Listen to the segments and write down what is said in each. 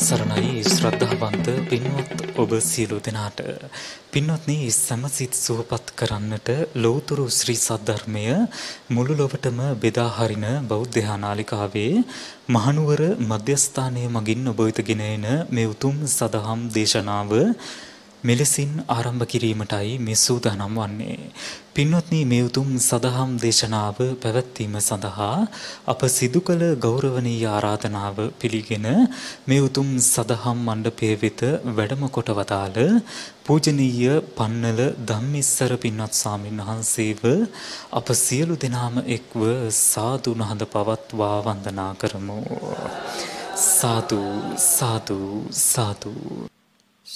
තෙරුවන් සරණයි. ශ්‍රද්ධාවන්ත පින්වත් ඔබ සියලු දෙනාට. පින්වත්නි සමසිත සුවපත් කරන්නට ලෞතුරු ශ්‍රී සද්ධර්මය මුළු ලොවටම බෙදා හරින බෞද්ධ නාලිකාවේ මහනුවර මධ්‍යස්ථානයේ මගින් ඔබ වෙතගෙන එන මේ උතුම් සදහම් දේශනාව මෙලෙසින් ආරම්භ කිරීමටයි මේ සූදානම් වන්නේ. පින්වත්නි මේ උතුම් සදහම් දේශනාව පැවැත්වීම සඳහා අප සිදු කළ ගෞරවනීය ආරාධනාව පිළිගෙන මේ උතුම් සදහම් මණ්ඩපයේ වෙත වැඩම කොට වදාළ පූජනීය පන්නල ධම්මිස්සර පින්වත් ස්වාමීන් වහන්සේව අප සියලු දෙනාම එක්ව සාදු නහඳ පවත්වා වන්දනා කරමු. සාදු සාදු සාදු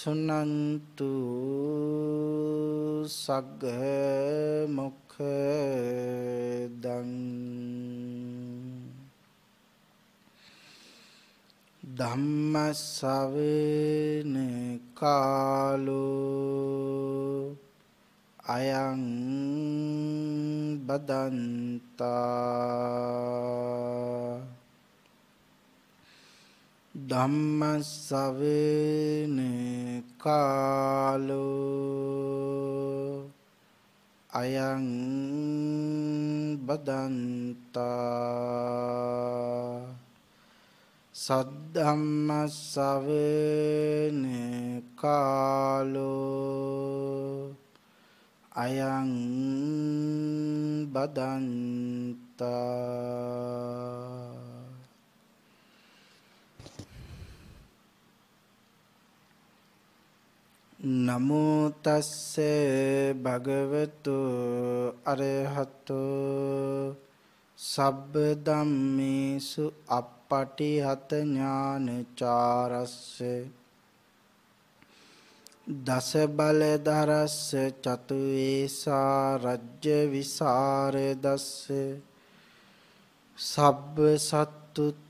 සුනන්තු සග්ග මොක්ඛදං ධම්ම ශවෙන කාලෝ අයං බදන්තා ධම්මස්සවෙන කාලෝ අයං බදන්තා සද්ධම්මස්සවෙන කාලෝ අයං බදන්තා නමෝ තස්ස භගවතු අරහතෝ සබ්බ ධම්මේසු අප්පටිහත ඥානචාරස්ස දස බල දරස්ස චතු වේසා රජ්‍ය විසරදස්ස සබ්බ සත්තුත්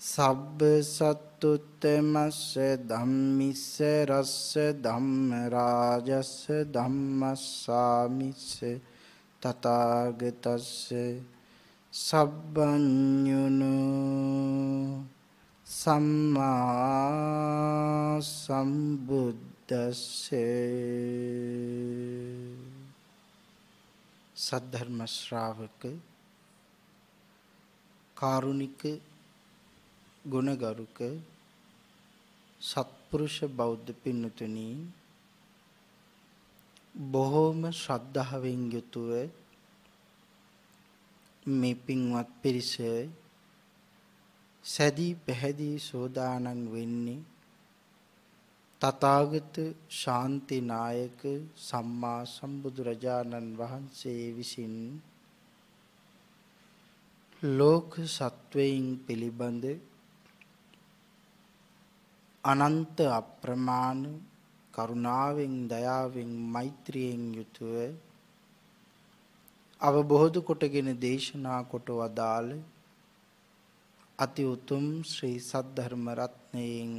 සබ්බ සත්තුත්තමස්ස ධම්මිස්ස රස්ස ධම්ම රාජස්ස ධම්මස්සාමිස්ස තථාගතස්ස සබ්බඤුනු සම්මා සම්බුද්දස්සේ. සද්ධර්ම ශ්‍රාවක කාරුණික ගුණගරුක සත්පුරුෂ බෞද්ධ පින්නතුනි බොහෝම ශ්‍රද්ධාවෙන් යුතුව මේ පින්වත් පිරිස සැදී පැහැදී සෝදානම් වෙන්නේ තථාගත ශාන්තිනායක සම්මා සම්බුදුරජාණන් වහන්සේ විසින් ලෝක සත්වයින් පිළිබඳ අනන්ත අප්‍රමාණ කරුණාවෙන් දයාවෙන් මෛත්‍රියෙන් යුතුව අවබෝධ කොටගෙන දේශනා කොට වදාළ අති උතුම් ශ්‍රී සද්ධර්ම රත්නයෙන්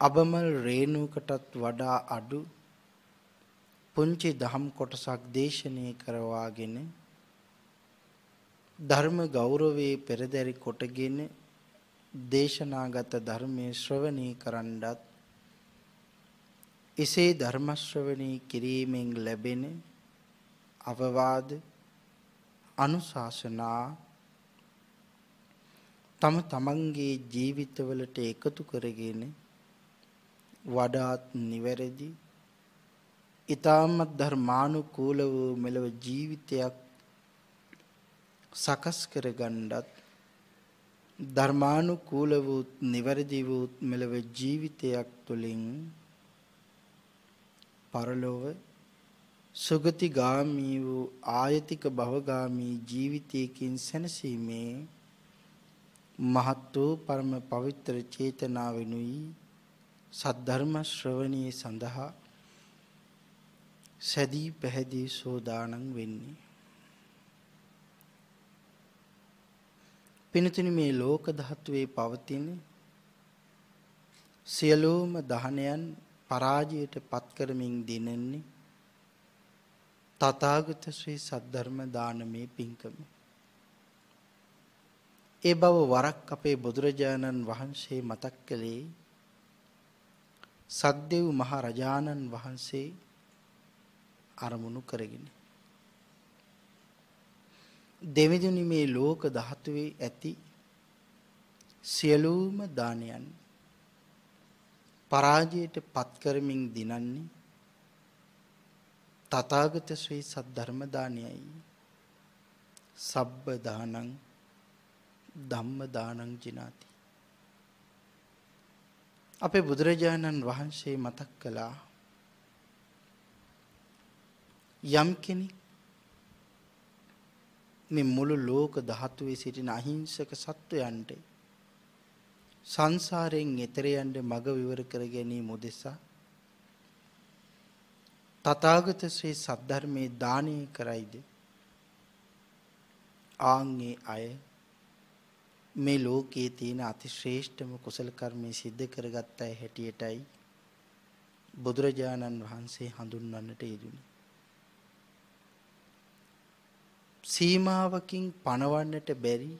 අබමල් රේණුවකටත් වඩා අඩු පුංචි දහම් කොටසක් දේශනය කරවාගෙන ධර්ම ගෞරවයේ පෙරදරි කොටගෙන දේශනාගත ධර්මයේ ශ්‍රවණී කරන්නත් එසේ ධර්ම ශ්‍රවණී කිරීමෙන් ලැබෙන අවවාද අනුශාසනා තම තමන්ගේ ජීවිතවලට එකතු කරගෙන වඩාත් නිවැරදි ඊ타මත් ධර්මානුකූල වූ මෙලව ජීවිතයක් සකස් කරගන්නත් ධර්මානුකූල වූ නිවැරදි වූ මෙලව ජීවිතයක් තුළින් පරලොව සුගතිගාමී වූ ආයතික භවගාමී ජීවිතයකින් සැනසීමේ මහත් වූ පරම පවිත්‍ර චේතනාවෙනුයි සද්ධර්ම ශ්‍රවණී සඳහා සැදී පැහැදී සෝදානම් වෙන්නේ. පිනතුනි මේ ලෝක ධාතුවේ පවතින සියලුම දහනයන් පරාජයට පත් කරමින් දිනන්නේ තථාගත ශ්‍රී සද්ධර්ම දානමේ පිංකම. ඒ බව වරක් අපේ බුදුරජාණන් වහන්සේ මතක් කළේ සක්දෙව් මහ රජාණන් වහන්සේ අරමුණු කරගෙන. දෙවිදුනි මේ ලෝක ධාතුවේ ඇති සියලුම දානයන් පරාජයට පත් කරමින් දිනන්නේ තථාගත ශ්‍රී සද්ධර්ම දානයයි. සබ්බ දානං ධම්ම දානං ජිනාති. අපේ බුදුරජාණන් වහන්සේ මතක් කළා යම් කෙනෙක් මේ මුළු ලෝක ධාතුවේ සිටින අහිංසක සත්වයන්ට සංසාරයෙන් එතෙර යන්න මඟ විවර කර ගැනීම උදෙසා තථාගත ශ්‍රී සද්ධර්මයේ දානය කරයිද? ආන්ගේ අය මේ ලෝකයේ තියෙන අතිශ්‍රේෂ්ඨම කුසල කර්මයේ සිද්ධ කරගත්ත අය හැටියටයි බුදුරජාණන් වහන්සේ හඳුන්වන්නට යෙදුනේ සීමාවකින් පණවන්නට බැරි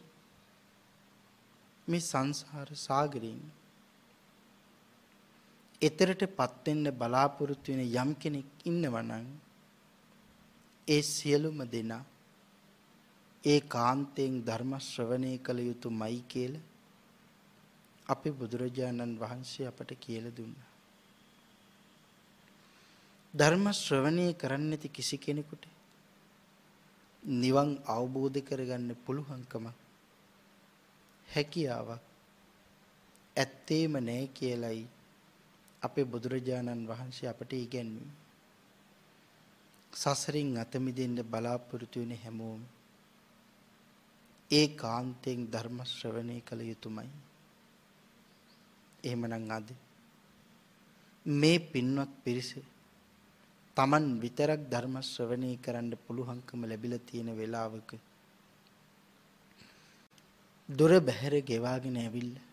මේ සංසාර සාගරයෙන් එතරට පත්වෙන්න බලාපොරොත්තු වෙන යම් කෙනෙක් ඉන්නවනම් ඒ සියලුම දෙනා ඒ කාන්තයෙන් ධර්ම ශ්‍රවණය කළ යුතුමයි කියලා අපේ බුදුරජාණන් වහන්සේ අපට කියලා දුන්නා. ධර්ම ශ්‍රවණය කරන්නේ නැති කිසි කෙනෙකුට නිවන් අවබෝධ කරගන්න පුළුවන්කම හැකියාවක් ඇත්තේම නැහැ කියලයි අපේ බුදුරජාණන් වහන්සේ අපට ඉගැන්වුවේ. සසරින් අත මිදෙන්න බලාපොරොත්තු වෙන හැමෝම ඒ කාන්තෙන් ධර්ම ශ්‍රවණය කළ යුතුමයි. එහෙමනම් අද මේ පින්වත් පිරිස Taman විතරක් ධර්ම ශ්‍රවණය කරන්න පුළුවන්කම ලැබිලා තියෙන වෙලාවක දොර බැහැර ගෙවාගෙන ඇවිල්ලා.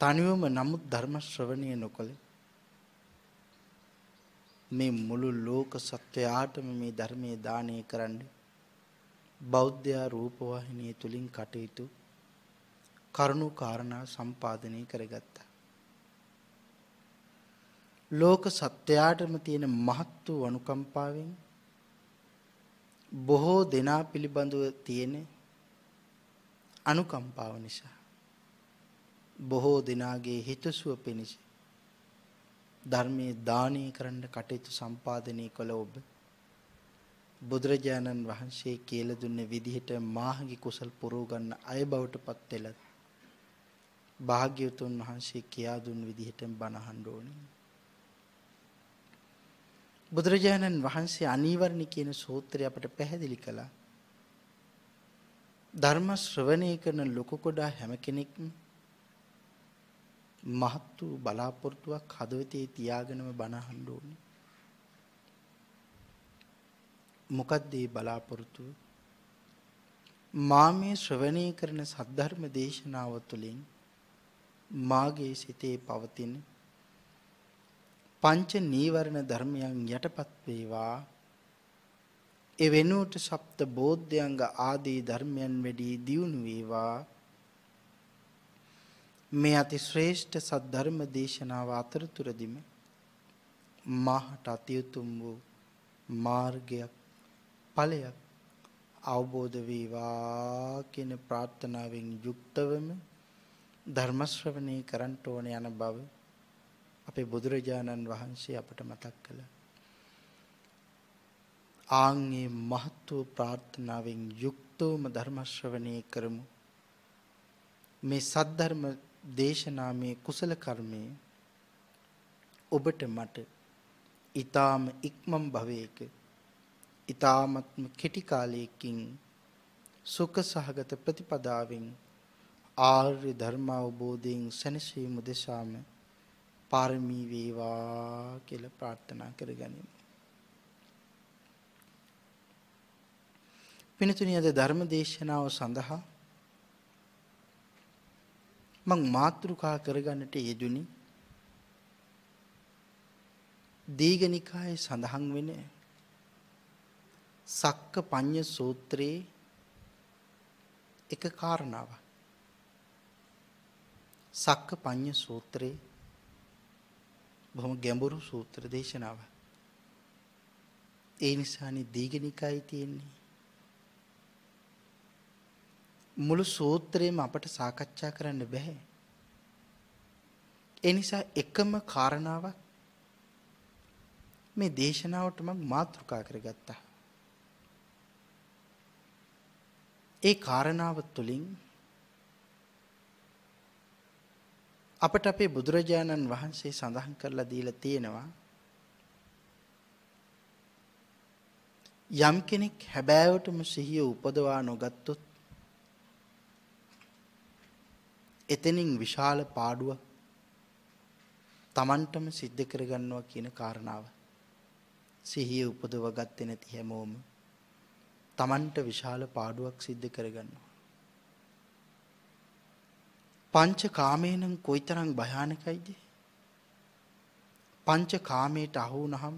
තනිවම නමුත් ධර්ම ශ්‍රවණය නොකළ මේ මුළු ලෝක සත්වයාටම මේ ධර්මයේ දානය කරන්න බෞද්ධ රූපවාහිනිය තුලින් කටයුතු කරුණු කාරණා සම්පාදනය කරගත්තා. ලෝක සත්‍යයටම තියෙන මහත් වූ අනුකම්පාවෙන් බොහෝ දෙනා පිළිබඳව තියෙන අනුකම්පාව නිසා බොහෝ දෙනාගේ හිතසුව පිණිස ධර්මයේ දානය කරන්න කටයුතු සම්පාදනය කළ ඔබ බුදුරජාණන් වහන්සේ කියලා දුන්න විදිහට මාහගේ කුසල් පුරව ගන්න අය බවට පත් වෙලා භාග්‍යවතුන් වහන්සේ කියා දුන් විදිහටම බණ අහන්න ඕනේ. බුදුරජාණන් වහන්සේ අනීවරණ කියන සූත්‍රය අපට පැහැදිලි කළා. ධර්ම ශ්‍රවණය කරන ලොකු කොඩා හැම කෙනෙක්ම මහත් වූ බලාපොරොත්තුවක් හදවතේ තියාගෙනම බණ අහන්න ඕනේ. මොකක්ද මේ බලාපොරොත්තුව? මා මේ ශ්‍රවණය කරන සද්ධර්ම දේශනාව තුළින් මාගේ සිතේ පවතින පංච නීවරණ ධර්මයන් යටපත් වේවා. ඒ වෙනුවට සප්ත බෝධ්‍යංග ආදී ධර්මයන් වැඩි දියුණු වේවා. මේ අති ශ්‍රේෂ්ඨ සද්ධර්ම දේශනාව අතරතුරදිම මාහට අතියුතුම් වූ මාර්ගයක් ඵලයක් අවබෝධ වේවා කියන ප්‍රාර්ථනාවෙන් යුක්තවම ධර්ම ශ්‍රවණය කරන්ට ඕන යන බව අපේ බුදුරජාණන් වහන්සේ අපට මතක් කළා. ආන්ගේ මහත් වූ ප්‍රාර්ථනාවෙන් යුක්තවම ධර්ම ශ්‍රවණය කරමු. මේ සද්ධර්ම දේශනාමේ කුසල කර්මය ඔබට මට ඊ타ම ඉක්මම් භවයක ඊ타මත්ම කෙටි කාලයකින් සුඛ සහගත ප්‍රතිපදාවෙන් ආර්ය ධර්ම අවබෝධයෙන් සැනසීම දෙසාම පාරමී වේවා කියලා ප්‍රාර්ථනා කරගනිමු. පිනතුනි අද ධර්ම දේශනාව සඳහා මං මාතෘකා කරගන්නට යෙදුනි දීඝනිකායේ සඳහන් වෙන සක්ක පඤ්ඤ සූත්‍රයේ එක කාරණාවක් සක්ක පඤ්ඤ සූත්‍රයේ බොහොම ගැඹුරු සූත්‍ර දේශනාවක් ඒ නිසානේ දීඝනිකායේ තියෙන්නේ මුළු සූත්‍රයම අපට සාකච්ඡා කරන්න බෑ. ඒ නිසා එකම කාරණාවක් මේ දේශනාවට මම මාතෘකා කරගත්තා. ඒ කාරණාව තුළින් අපට අපේ බුදුරජාණන් වහන්සේ සඳහන් කරලා දීලා තියෙනවා යම් කෙනෙක් හැබෑවටම සිහිය උපදවා නොගත්තොත් එතනින් විශාල පාඩුවක් Tamanටම සිද්ධ කරගන්නවා කියන කාරණාව. සිහිය උපදව ගත්තේ නැති හැමෝම Tamanට විශාල පාඩුවක් සිද්ධ කරගන්නවා. පංච කාමේනම් කොයිතරම් භයානකයිද? පංච කාමයට අහු වුණහම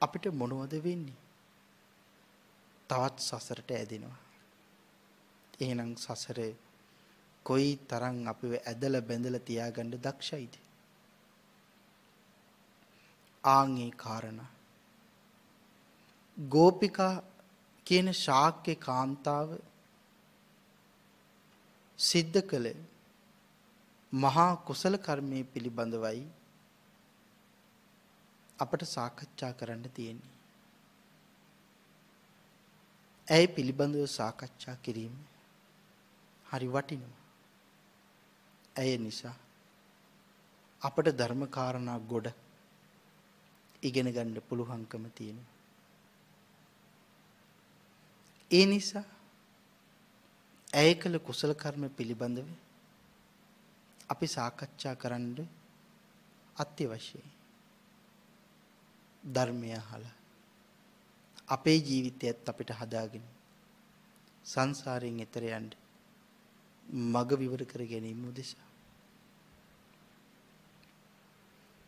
අපිට මොනවද වෙන්නේ? තවත් සසරට ඇදෙනවා. එහෙනම් සසරේ කොයි තරම් අපිව ඇදලා බැඳලා තියාගන්න දක්ෂයිද? ආන්ගේ කාරණා. ගෝපිකා කියන ශාක්‍ය කාන්තාව සිද්ධ කළ මහා කුසල කර්මයේ පිළිබඳවයි අපට සාකච්ඡා කරන්න තියෙන්නේ. ඇයි පිළිබඳව සාකච්ඡා කිරීම හරි වටිනවා. ඇය නිසා අපට ධර්මකාරණා ගොඩ ඉගෙන ගන්න පුළුවන්කම තියෙනවා. ඒ නිසා ඇය කළ කුසල කර්ම පිළිබඳව අපි සාකච්ඡා කරන්න අත්‍යවශ්‍යයි. ධර්මය අහලා අපේ ජීවිතයත් අපිට හදාගෙන සංසාරයෙන් එතර යන්න මග විවර කර ගැනීම උදෙසා.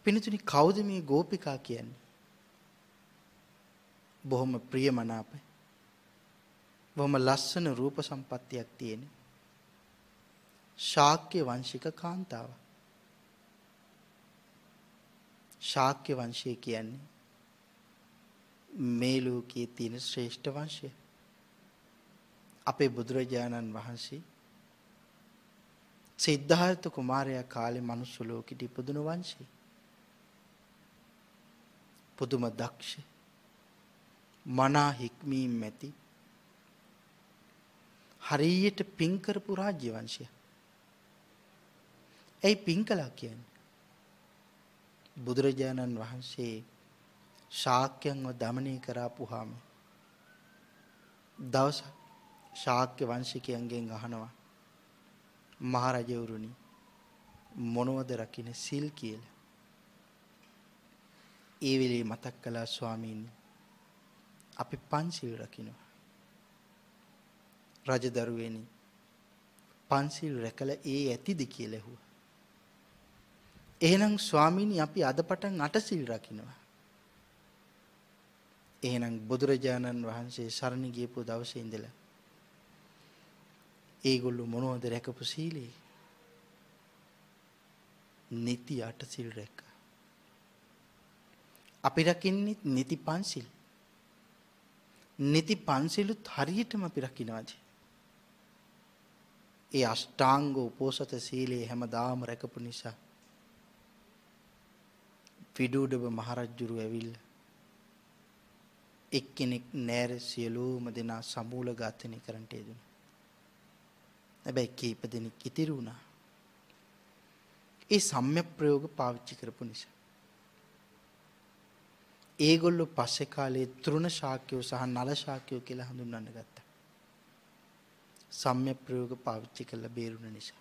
පිනතුනි කවුද මේ ගෝපිකා කියන්නේ? බොහොම ප්‍රියමනාප. බොහොම ලස්සන රූප සම්පත්තියක් තියෙන. ශාක්‍ය වංශික කාන්තාව. ශාක්‍ය වංශය කියන්නේ මේ ලෝකයේ තියෙන ශ්‍රේෂ්ඨ වංශය. අපේ බුදුරජාණන් වහන්සේ සිද්ධාර්ථ කුමාරයා කාලේ මනුස්ස ලෝකෙට ඉපදුන වංශේ. පුදුම දක්ෂ මනා හික්මීම් ඇති හරියට පින්කරපු රාජ්‍ය වංශය. ඇයි පින්කලා කියන්න. බුදුරජාණන් වහන්සේ ශාක්‍යයන්ව දමනය කරාපුහාම දවස ශාක්‍ය වංශිකයන්ගෙන් අහනවා මහරජවරුණි මොනවද රකින සිල් කියල ඒ වෙලේ මතක් කලා ස්වාමීන් අපි පන්සිල් රකිනවා රජදරුවෙනි පන්සිල් රැකලා ඒ ඇතිද කියලා ඇහුවා. එහෙනම් ස්වාමීනි අපි අද පටන් අටසිල් රකින්නවා. එහෙනම් බුදුරජාණන් වහන්සේ සරණ ගියපු දවසේ ඉඳලා ඒගොල්ලෝ මොනවද රැකපු සීලේ? නිති අටසිල් රැක්කා. අපි රකින්නේ නිති පන්සිල්. නිති පන්සිලුත් හරියටම අපි රකින්නවාද? ඒ අෂ්ටාංග උපෝසත සීලේ හැමදාම රැකපු නිසා පිඩුඩබ මහරජුරු ඇවිල්ලා එක්කෙනෙක් නෑර සියලුම දෙනා සමූල ඝාතනය කරන්නට යෙදුණා. හැබැයි කීප දෙනෙක් ඉතිරි වුණා. ඒ සම්‍යක් ප්‍රයෝග පාවිච්චි කරපු නිසා. ඒගොල්ලෝ පස්සේ කාලේ තෘණ ශාක්‍යෝ සහ නල ශාක්‍යෝ කියලා හඳුන්වන්න ගත්තා. සම්‍යක් ප්‍රයෝග පාවිච්චි කරලා බේරුණ නිසා.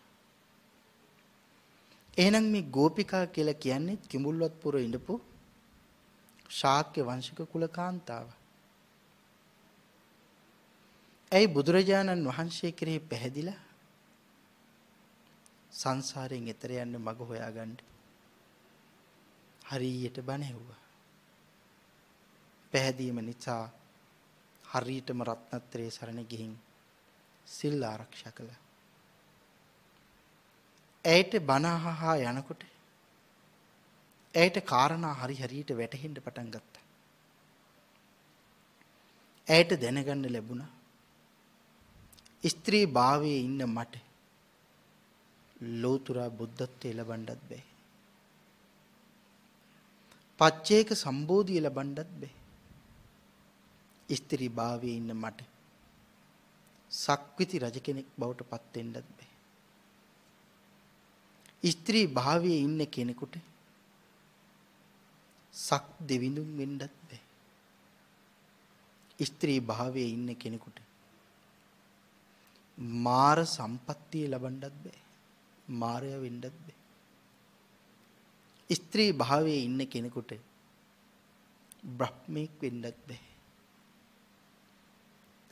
එහෙනම් මේ ගෝපිකා කියලා කියන්නේ කිඹුල්වත්පුර ඉඳපු ශාක්‍ය වංශික කුල කාන්තාව. ඇයි බුදුරජාණන් වහන්සේ කෙරෙහි පැහැදිලා සංසාරයෙන් එතර යන්න මග හොයාගන්න හරියට බණ ඇහුවා. පැහැදීම නිසා හරියටම රත්නත්‍රයේ සරණ ගිහින් සිල් ආරක්ෂා කළා. ඇයට බණ අහහා යනකොට ඇයට කාරණා හරි හරියට වැටහෙන්න පටන් ගත්තා. ඇයට දැනගන්න ලැබුණා ස්ත්‍රී භාවයේ ඉන්න මට ලෝතුරා බුද්ධත්වයේ ලබන්නත් බෑ. පච්චේක සම්බෝධිය ලබන්නත් බෑ. ස්ත්‍රී භාවයේ ඉන්න මට සක්විති රජ කෙනෙක් බවට පත් වෙන්නත් බෑ. ස්ත්‍රී භාවයේ ඉන්න කෙනෙකුට සක් දෙවිඳුන් වෙන්නත් බෑ. ස්ත්‍රී භාවයේ ඉන්න කෙනෙකුට මාර සම්පත්තිය ලබන්නත් බෑ. මාරය වෙන්නත් බෑ. ස්ත්‍රී භාවයේ ඉන්න කෙනෙකුට බ්‍රහ්මෙක් වෙන්නත් බෑ.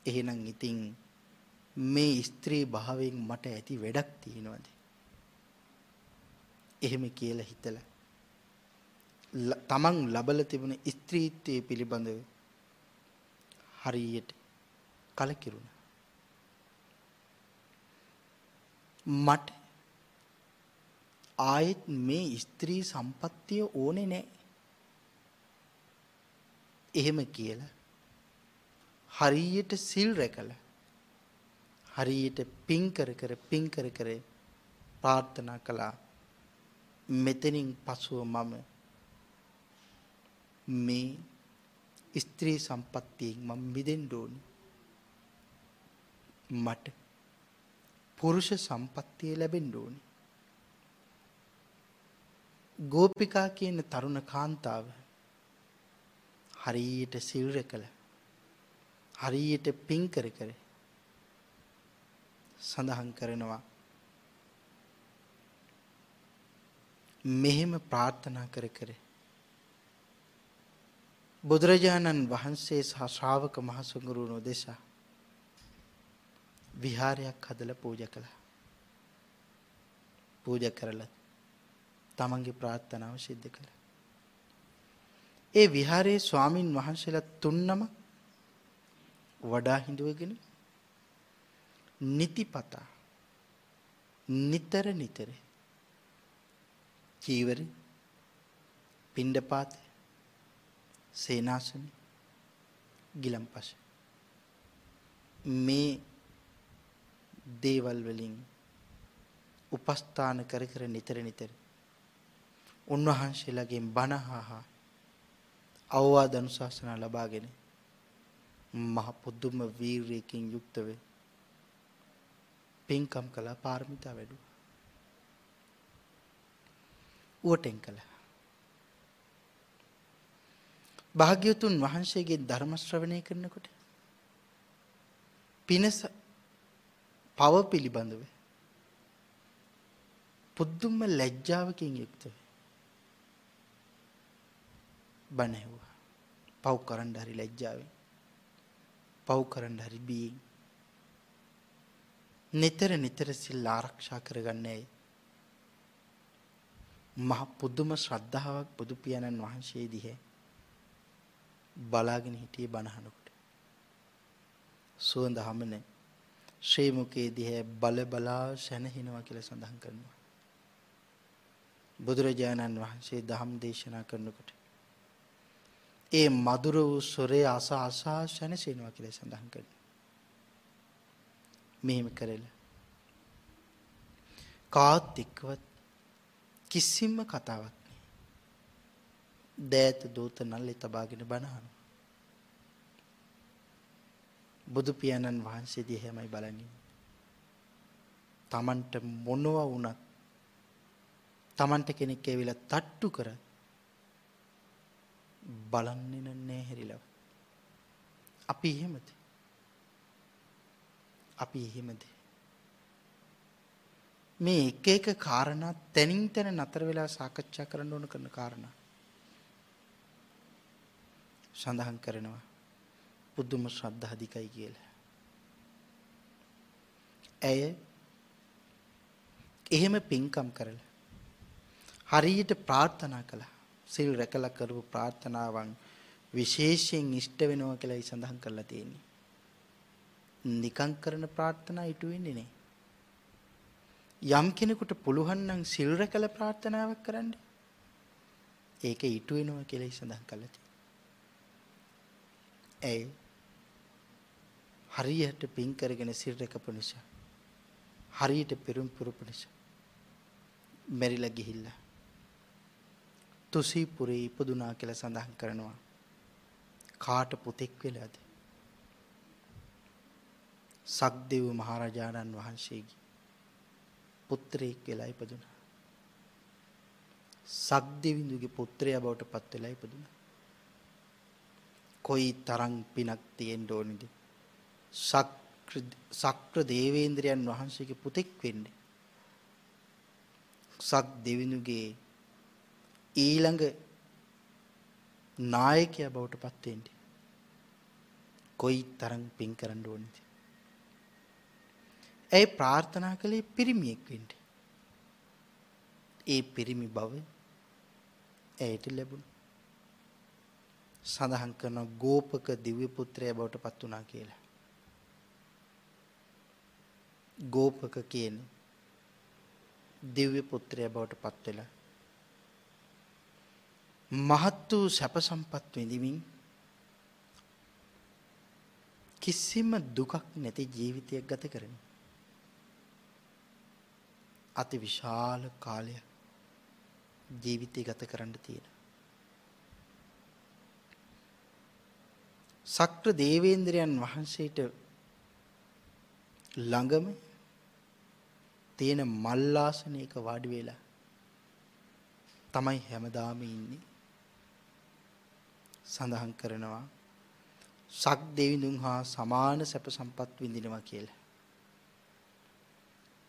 එහෙනම් ඉතින් මේ ස්ත්‍රී භාවයෙන් මට ඇති වැඩක් තියෙනවද? එහෙම කියලා හිතලා තමන් ලබල තිබුණ ස්ත්‍රීත්වයේ පිළිබඳව හරියට කලකිරුණා. මට ආයෙත් මේ ස්ත්‍රී සම්පත්තිය ඕනේ නැහැ. එහෙම කියලා හරියට සිල් රැකලා හරියට පින් කර කර පින් කර කර ප්‍රාර්ථනා කළා. මෙතනින් පසුව මම මේ ස්ත්‍රී සම්පත්තියෙන් මම මිදෙන්න ඕනි. මට පුරුෂ සම්පත්තිය ලැබෙන්න ඕනි. ගෝපිකා කියන තරුණ කාන්තාව හරියට සිල් රැකල හරියට පින් කර කර සඳහන් කරනවා මෙහෙම ප්‍රාර්ථනා කර කර බුදුරජාණන් වහන්සේ සහ ශ්‍රාවක මහසුඟරුවන දෙසා විහාරයක් හදලා පූජා කළා. පූජා කරලා තමන්ගේ ප්‍රාර්ථනාව සිද්ධ කළා. ඒ විහාරයේ ස්වාමින් වහන්සේලා තුන්නම වඩා හිඳුවගෙන නිතිපතා. නිතර නිතර. චීවර පිණ්ඩපාත සේනාසන ගිලම්පස. මේ දේවල් වලින් උපස්ථාන කර කර නිතර නිතර උන්වහන්සේලාගෙන් බණ අහා අවවාද අනුශාසනා ලබාගෙන මහ පුදුම වීරියකින් යුක්තව පින්කම් කළා පාරමිතා වැඩුවා උවටෙන් කළා. භාග්‍යවතුන් වහන්සේගේ ධර්ම ශ්‍රවණය කරනකොට පිනස පව පිළිබඳව පුදුම ලැජ්ජාවකින් යුක්තව බණ ඇහුවා. පව් කරන්න හරි ලැජ්ජාවෙන්. පව් කරන්න හරි බියෙන්. නිතර නිතර සිල් ආරක්ෂා කරගන්නේ මහ පුදුම ශ්‍රද්ධාවක් බුදු පියාණන් වහන්සේ දිහේ බලාගෙන හිටියේ බණහනකොට. සුවඳ හමන ශ්‍රී මුකේ දිහේ බල බලා සැනහෙනවා කියලා සඳහන් කරනවා. බුදුරජාණන් වහන්සේ දහම් දේශනා කරනකොට ඒ මధుර වූ සොරේ අස අසා සැනසෙනවා කියලා සඳහන් කරනවා. මෙහෙම කරලා කාත් එක්කවත් කිසිම කතාවක් නෑ. දෑත දූත නල්ලේ තබාගෙන බණහන. බුදු පියාණන් වහන්සේ දිහාමයි බලන්නේ. Tamanට මොනවා වුණත් Tamanට කෙනෙක් ඇවිල්ලා තට්ටු කරත් බලන්නේ නෑ හැරිලව. අපි එහෙමද? අපි එහෙමද? මේ එක එක කාරණා තනින් තන නතර වෙලා සාකච්ඡා කරන්න ඕන කරන කාරණා සඳහන් කරනවා පුදුම ශ්‍රද්ධා අධිකයි කියලා. ඇය එහෙම පින්කම් කරලා හරියට ප්‍රාර්ථනා කළා. සිල් රැකලා කරපු ප්‍රාර්ථනාවන් විශේෂයෙන් ඉෂ්ට වෙනවා කියලායි සඳහන් කරලා තියෙන්නේ. නිකං කරන ප්‍රාර්ථනා ඉටු වෙන්නේ නේ. යම් කෙනෙකුට පුළුවන් නම් සිල් රැකලා ප්‍රාර්ථනාවක් කරන්න. ඒක ඉටු වෙනවා කියලායි සඳහන් කරලා තියෙන්නේ. ඇයි? හරියට පින් කරගෙන සිල් රැකපු නිසා හරියට පෙරුම් පුරුපු නිසා මෙරිලා ගිහිල්ලා තුසීපුරේ ඉපදුනා කියලා සඳහන් කරනවා. කාට පුතෙක් වෙලාද? සක්දෙව් මහරජාණන් වහන්සේගේ පුත්‍රයෙක් වෙලා ඉපදුනා. සක්දෙවිඳුගේ පුත්‍රයා බවට පත් වෙලා ඉපදුනා. කොයි තරම් පිනක් තියෙන්න ඕනේද? සක්‍ර සක්‍ර දේවේන්ද්‍රයන් වහන්සේගේ පුතෙක් වෙන්නේ. සක් දෙවිඳුගේ ඊළඟ නායකයා බවට පත් වෙන්නේ. කොයි තරම් පින් කරන්න ඕනේද? ඇයි ප්‍රාර්ථනා කළේ පිරිමියෙක් වෙන්න. ඒ පිරිමි බව ඇයට ලැබුණා. සඳහන් කරන ගෝපක දිව්‍ය පුත්‍රයා බවට පත් වුණා කියලා. ගෝපක කියන දිව්‍ය පුත්‍රයා බවට පත් වෙලා මහත් වූ සැප සම්පත් විඳිමින් කිසිම දුකක් නැති ජීවිතයක් ගත කරන අති විශාල කාලයක් ජීවිතය ගත කරන්න තියෙන සක්‍ර දේවේන්ද්‍රයන් වහන්සේට ළඟම තියෙන මල්ලාසනයක වාඩි වෙලා තමයි හැමදාම ඉන්නේ සඳහන් කරනවා සක් දෙවිඳුන් හා සමාන සැප සම්පත් විඳිනවා කියලා.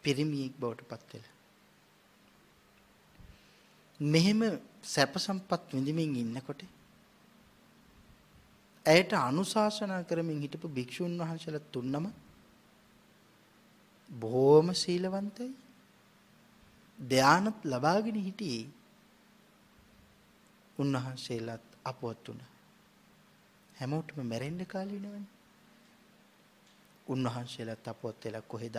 පිරිමියෙක් බවට පත් වෙලා. මෙහෙම සැප සම්පත් විඳිමින් ඉන්නකොට ඇයට අනුශාසනා කරමින් හිටපු භික්ෂුන් වහන්සේලා තුන්නම බොහොම සීලවන්තයි. ධානත් ලබාගෙන හිටියේ. උන්වහන්සේලාත් අපවත් වුණා. හැමෝටම මැරෙන්න කාලේ වෙනවනේ. උන්වහන්සේලාත් අපවත් වෙලා කොහෙද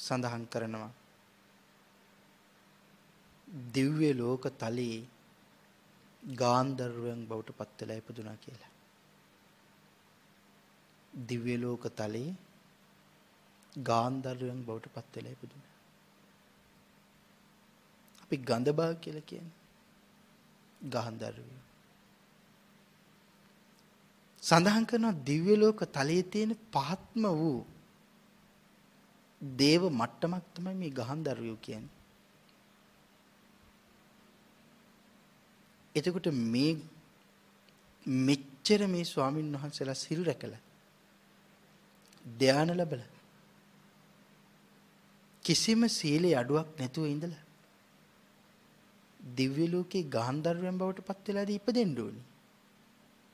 සඳහන් කරනවා. දිව්‍ය ලෝක තලයේ ගාන්ධර්වයන් බවට පත් වෙලා ඉපදුනා කියලා. දිව්‍ය ලෝක තලයේ ගාන්ධර්වයන් බවට පත් වෙලා ඉපදුනා. අපි ගන්ධබා කියලා කියන්නේ ගහන්දරුවෝ. සඳහන් කරනවා දිව්‍ය ලෝක තලයේ තියෙන පහත්ම වූ දේව මට්ටමක් තමයි මේ ගහන්දරුවෝ කියන්නේ. එතකොට මේ මෙච්චර මේ ස්වාමින් වහන්සේලා සිල් රැකලා ධානය ලැබලා කිසිම සීලේ අඩුවක් නැතුව ඉඳලා දිව්‍ය ලෝකේ ගාන්ධර්වයන් බවට පත් වෙලාදී ඉපදෙන්න ඕනි.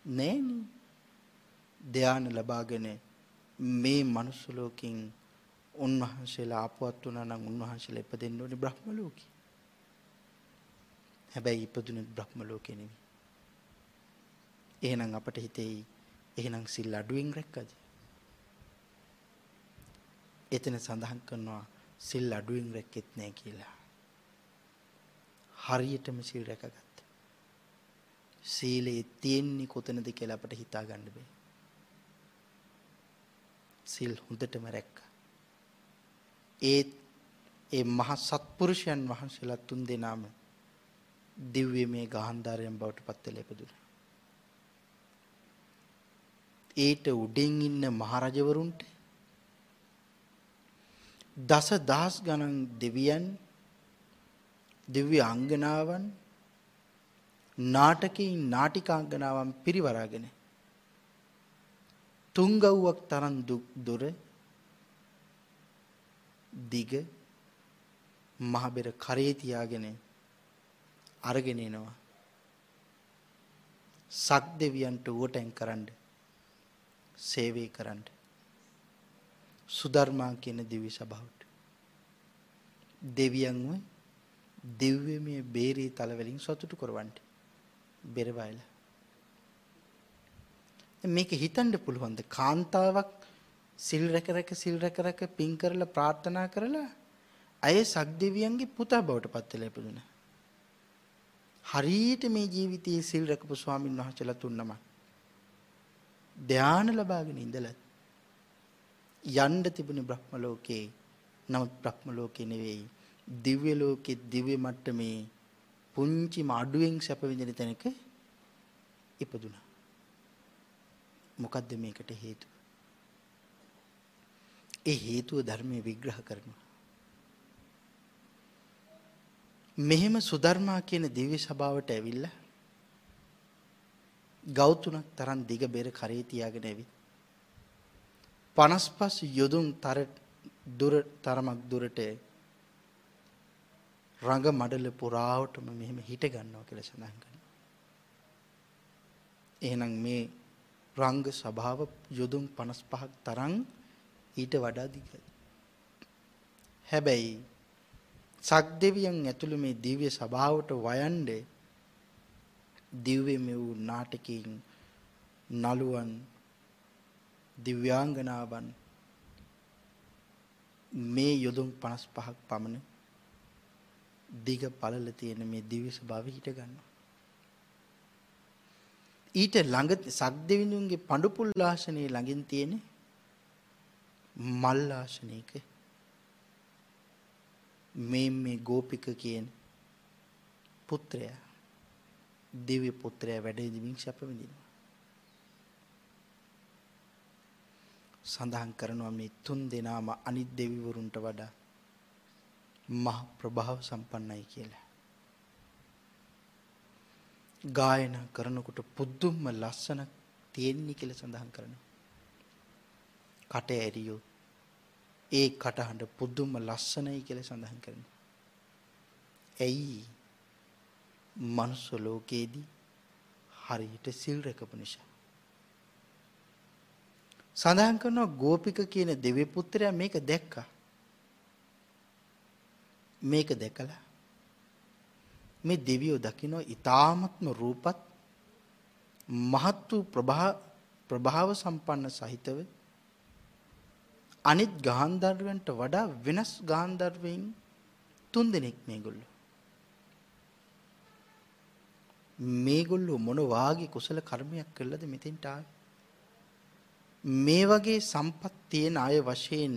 නෑනේ. ධාන ලබාගෙන මේ මනුස්ස ලෝකෙන් උන්වහන්සේලා ආපවත් වුණා නම් උන්වහන්සේලා ඉපදෙන්න ඕනේ බ්‍රහ්ම ලෝකේ. හැබැයි ඉපදුනේ බ්‍රහ්ම ලෝකේ නෙමෙයි. එහෙනම් අපට හිතෙයි එහෙනම් සිල් අඩුවෙන් රැක්කද? එතන සඳහන් කරනවා සිල් අඩුවෙන් රැක්කෙත් නෑ කියලා. හරියටම සිල් රැකගත්ත. සීලේ තියෙන්නේ කොතනද කියලා අපට හිතා ගන්න බෑ. සිල් හොඳටම රැක්කා. ඒත් ඒ මහ සත්පුරුෂයන් වහන්සේලා තුන් දෙනාම දිව්‍යමය ගාන්ධාරයන් බවට පත් වෙලා ඉපදුණා. ඊට උඩින් ඉන්න මහරජවරුන්ට දස දහස් ගණන් දෙවියන් දිව්‍ය අංගනාවන් නාටකයෙන් නාටිකාංගනාවන් පිරිවරාගෙන තුංගව්වක් තරම් දුර දිග මහබෙර කරේ තියාගෙන අරගෙන එනවා. සක් දෙවියන්ට උවටැන් කරන්න සේවය කරන්න සුධර්මා කියන දිවි සභාවට. දෙවියන්ව දිව්‍යමය බේරී තල වලින් සතුටු කරවන්න බෙරවයිල. මේක හිතන්න පුළුවන්ද? කාන්තාවක් සිල් රැක රැක සිල් රැක රැක පින් කරලා ප්‍රාර්ථනා කරලා අය සක්දෙවියන්ගේ පුතා බවට පත් වෙලා ඉපදුණා හරියට මේ ජීවිතයේ සිල් රැකපු ස්වාමින් වහන්සේලා තුන්නම ධානය ලබාගෙන ඉඳලා යන්න තිබුණේ බ්‍රහ්ම ලෝකේ නමුත් බ්‍රහ්ම ලෝකේ නෙවෙයි දිව්‍ය ලෝකේ දිව්‍ය මට්ටමේ පුංචිම අඩුවෙන් සැප විඳින තැනක ඉපදුනා. මොකද්ද මේකට හේතුව? ඒ හේතුව ධර්මයේ විග්‍රහ කරනවා. මෙහෙම සුධර්මා කියන දිව්‍ය සභාවට ඇවිල්ලා ගෞතුණක් තරම් දිග බෙර කරේ තියාගෙන ඇවිත් 55 යොදුන් තර දුර තරමක් දුරට රඟ මඩල පුරාවටම මෙහෙම හිට ගන්නවා කියලා සඳහන් කරනවා. එහෙනම් මේ රංග ස්වභාව යොදුන් 55ක් තරම් ඊට වඩා දිගයි. හැබැයි සක්දෙවියන් ඇතුළු මේ දිව්‍ය සභාවට වයන්නේ දිව්‍යමය වූ නාටකයෙන් නළුවන් දිව්‍යාංගනාවන් මේ යොදුන් 55ක් පමණ දිග පළල තියෙන මේ දිව්‍ය ස්වභාවය හිට ගන්නවා. ඊට ළඟ සක්දෙවිඳුන්ගේ පඳු පුල් ආසනයේ ළඟින් තියෙන මල් ආසනයක මේ මේ ගෝපික කියන පුත්‍රයා දිව්‍ය පුත්‍රයා වැඩ ඉඳමින් සැප විඳිනවා. සඳහන් කරනවා මේ තුන් දෙනාම අනිත් දෙවිවරුන්ට වඩා මහ ප්‍රභාව සම්පන්නයි කියලා. ගායනා කරනකොට පුදුම ලස්සන තියෙන්නේ කියලා සඳහන් කරනවා. කට ඇරියෝ ඒ කටහඬ පුදුම ලස්සනයි කියලා සඳහන් කරනවා. ඇයි? මනුස්ස ලෝකයේදී හරියට සිල් රැකපු නිසා. සඳහන් කරනවා ගෝපික කියන දෙවි පුත්‍රයා මේක දැක්කා. මේක දැකලා මේ දෙවියෝ දකින්න ඊ타ත්ම රූපත් මහත් වූ ප්‍රභා ප්‍රභාව සම්පන්න සහිතව අනිත් ගාන්ධර්වයන්ට වඩා වෙනස් ගාන්ධර්වයින් තුන් දෙනෙක් මේගොල්ලෝ මේගොල්ලෝ මොන වාගේ කුසල කර්මයක් කළාද මෙතෙන්ට ආවේ මේ වගේ සම්පත් තියෙන අය වශයෙන්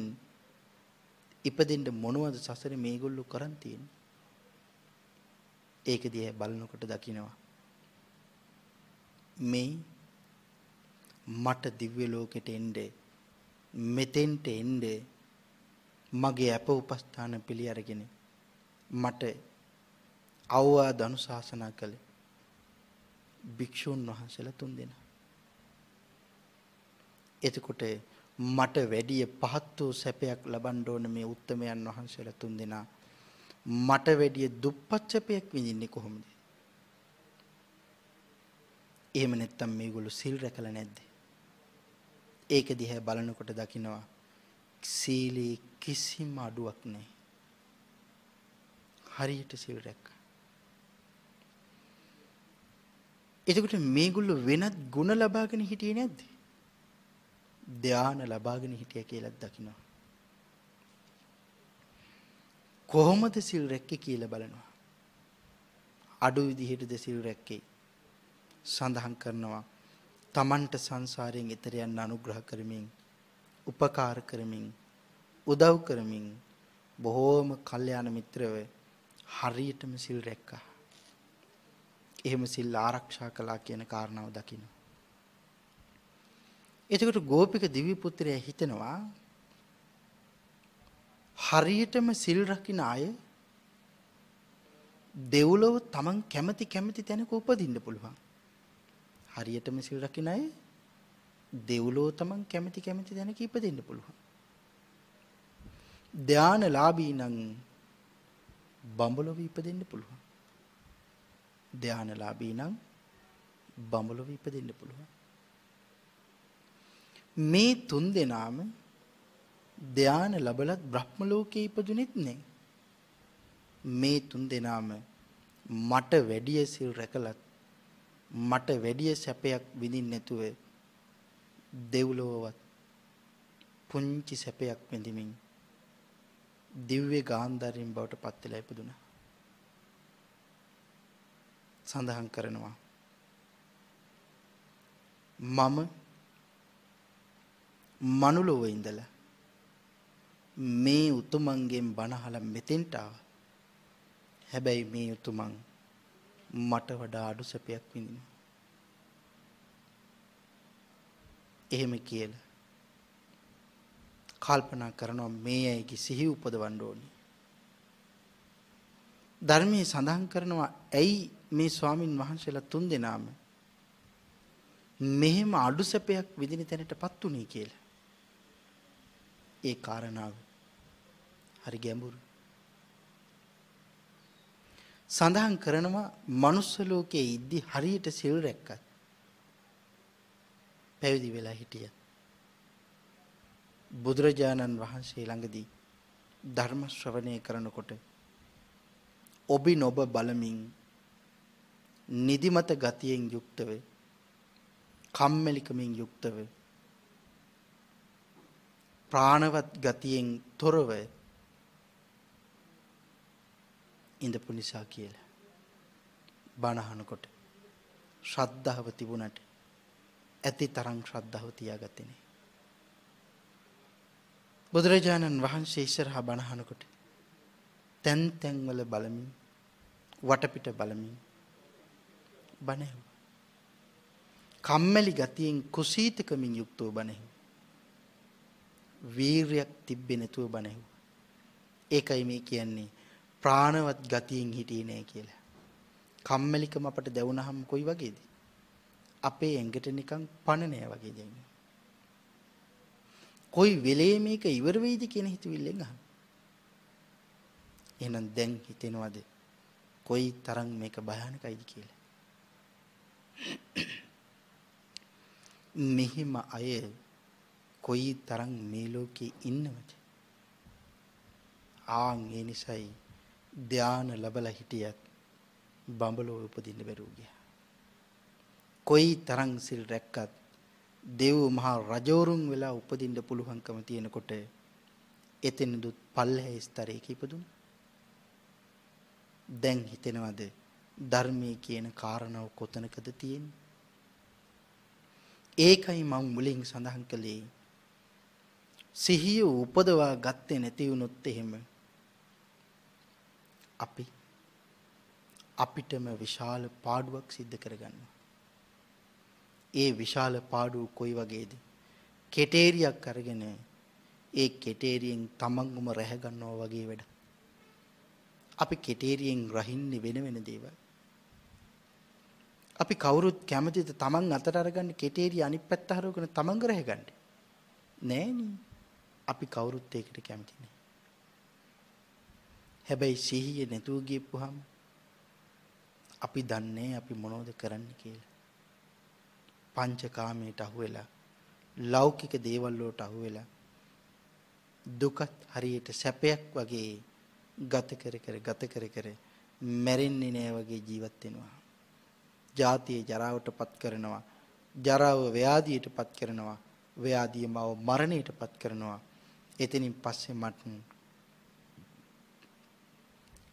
ඉපදෙන්න මොනවද සසරේ මේගොල්ලෝ කරන් තියෙන්නේ? ඒක දිහා බලනකොට දකිනවා. මේ මට දිව්‍ය ලෝකෙට එන්නේ මෙතෙන්ට එන්නේ මගේ අප උපස්ථාන පිළි අරගෙන මට අවවාද අනුශාසනා කළේ භික්ෂූන් වහන්සේලා තුන් දෙනා. එතකොට මට වැඩිය පහත් වූ සැපයක් ලබන්න ඕන මේ උත්තමයන් වහන්සේලා තුන් දෙනා මට වැඩිය දුප්පත් සැපයක් විඳින්නේ කොහොමද? එහෙම නැත්තම් මේගොල්ලෝ සිල් රැකලා නැද්ද? ඒක දිහා බලනකොට දකින්නවා සීලේ කිසිම අඩුවක් නැහැ. හරියට සිල් රැක්කා. එතකොට මේගොල්ලෝ වෙනත් ಗುಣ ලබාගෙන හිටියේ නැද්ද? ධාන ලබාගෙන හිටිය කියලා දකිනවා. කොහොමද සිල් රැක්කේ කියලා බලනවා. අඩු විදිහටද සිල් රැක්කේ සඳහන් කරනවා. Tamanට සංසාරයෙන් ඈතර යන්න අනුග්‍රහ කරමින් උපකාර කරමින් උදව් කරමින් බොහෝම කල්යාණ මිත්‍රව හරියටම සිල් රැක්කා. එහෙම සිල් ආරක්ෂා කළා කියන කාරණාව දකින්න. එතකොට ගෝපික දිව්‍ය පුත්‍රයා හිතනවා හරියටම සිල් රකින්න අය දෙව්ලොව තමන් කැමති කැමති තැනක උපදින්න පුළුවන්. හරියටම සිල් රකින්න අය දෙව්ලොව තමන් කැමති කැමති තැනක ඉපදෙන්න පුළුවන්. ධානලාභී නම් බඹලොව ඉපදෙන්න පුළුවන්. ධානලාභී නම් බඹලොව ඉපදෙන්න පුළුවන්. මේ තුන් දෙනාම ධාන ලැබලත් බ්‍රහ්ම ලෝකේ ඉපදුනෙත් නේ. මේ තුන් දෙනාම මට වැඩිය සිල් රැකලත් මට වැඩිය සැපයක් විඳින්න නැතුව දෙව්ලොවවත් පුංචි සැපයක් විඳිමින් දිව්‍ය ගාන්ධාරයෙන් බවට පත් වෙලා ඉපදුනා. සඳහන් කරනවා මම මනුලොව ඉඳලා මේ උතුමන්ගෙන් බණහලා මෙතෙන්ට ආවා. හැබැයි මේ උතුමන් මට වඩා අඩු සැපයක් විඳිනවා. එහෙම කියලා කල්පනා කරනවා මේ අයගේ සිහි උපදවන්න ඕනේ. ධර්මයේ සඳහන් කරනවා ඇයි මේ ස්වාමින් වහන්සේලා තුන් දෙනාම මෙහෙම අඩු සැපයක් විඳින තැනටපත් උනේ කියලා. ඒ කාරණාව හරි ගැඹුරු. සඳහන් කරනවා මනුස්ස ලෝකයේ ඉද්දි හරියට සිල් රැක්කත් පැවිදි වෙලා හිටියත්. බුදුරජාණන් වහන්සේ ළඟදී ධර්ම ශ්‍රවණය කරනකොට ඔබි නොබ බලමින් නිදිමත ගතියෙන් යුක්තව කම්මැලිකමින් යුක්තව ප්‍රාණවත් ගතියෙන් තොරව ඉඳපු නිසා කියලා බණහනකොට ශ්‍රද්ධාව තිබුණට ඇති තරම් ශ්‍රද්ධාව තියාගත්තේ නෑ බුදුරජාණන් වහන්සේ ඉස්සරහා බණහනකොට තැන් තැන්වල බලමින් වටපිට බලමින් බණැහුවා. කම්මැලි ගතියෙන් කුසීතකමින් යුක්තව බණැහුවා. වීරයක් තිබ්බේ නැතුව බණැහුවා. ඒකයි මේ කියන්නේ ප්‍රාණවත් ගතියෙන් හිටියේ නෑ කියලා. කම්මැලිකම අපට දැවුනහම කොයි වගේද? අපේ ඇඟට නිකන් පණ නෑ වගේ දැනෙනවා. කොයි වෙලේ මේක ඉවර වෙයිද කියන හිතවිල්ලෙන් අහන. එහෙනම් දැන් හිතෙනවද කොයි තරම් මේක භයානකයිද කියලා? මෙහිම අය කොයි තරම් මේ ලෝකේ ඉන්නවද? ආන් ඒ නිසයි ධාන ලැබලා හිටියත් බඹලෝ උපදින්න බැරුව ගියා. කොයි තරම් සිල් රැක්කත් දෙව් මහා රජවරුන් වෙලා උපදින්න පුළුවන්කම තියෙනකොට එතනදුත් පල්ලෙහි ස්තරයක ඉපදුණා. දැන් හිතෙනවද ධර්මයේ කියන කාරණාව කොතනකද තියෙන්නේ? ඒකයි මම මුලින් සඳහන් කළේ සිහිය උපදවා ගත්තේ නැති වුණොත් එහෙම අපි අපිටම විශාල පාඩුවක් සිද්ධ කරගන්නවා. ඒ විශාල පාඩුව කොයි වගේද? කෙටේරියක් අරගෙන ඒ කෙටේරියෙන් තමන්ගම රැහැ ගන්නවා වගේ වැඩ. අපි කෙටේරියෙන් රහින්නේ වෙන වෙන දේවල්. අපි කවුරුත් කැමතිද තමන් අතට අරගන්න කෙටේරිය අනිත් පැත්ත හරවගෙන තමන් කරහ ගන්න. නෑනේ. අපි කවුරුත් ඒකට කැමති නෑ. හැබැයි සිහිය නැතුව ගියපුවාම අපි දන්නේ අපි මොනවද කරන්න කියලා. පංචකාමයට අහු වෙලා ලෞකික දේවල් වලට අහු වෙලා දුකත් හරියට සැපයක් වගේ ගත කර කර ගත කර කර මැරෙන්නේ නෑ වගේ ජීවත් වෙනවා. ජාතිය ජරාවට පත් කරනවා. ජරාව ව්‍යාධියට පත් කරනවා. ව්‍යාධිය මව මරණයට පත් කරනවා. එතනින් පස්සේ මට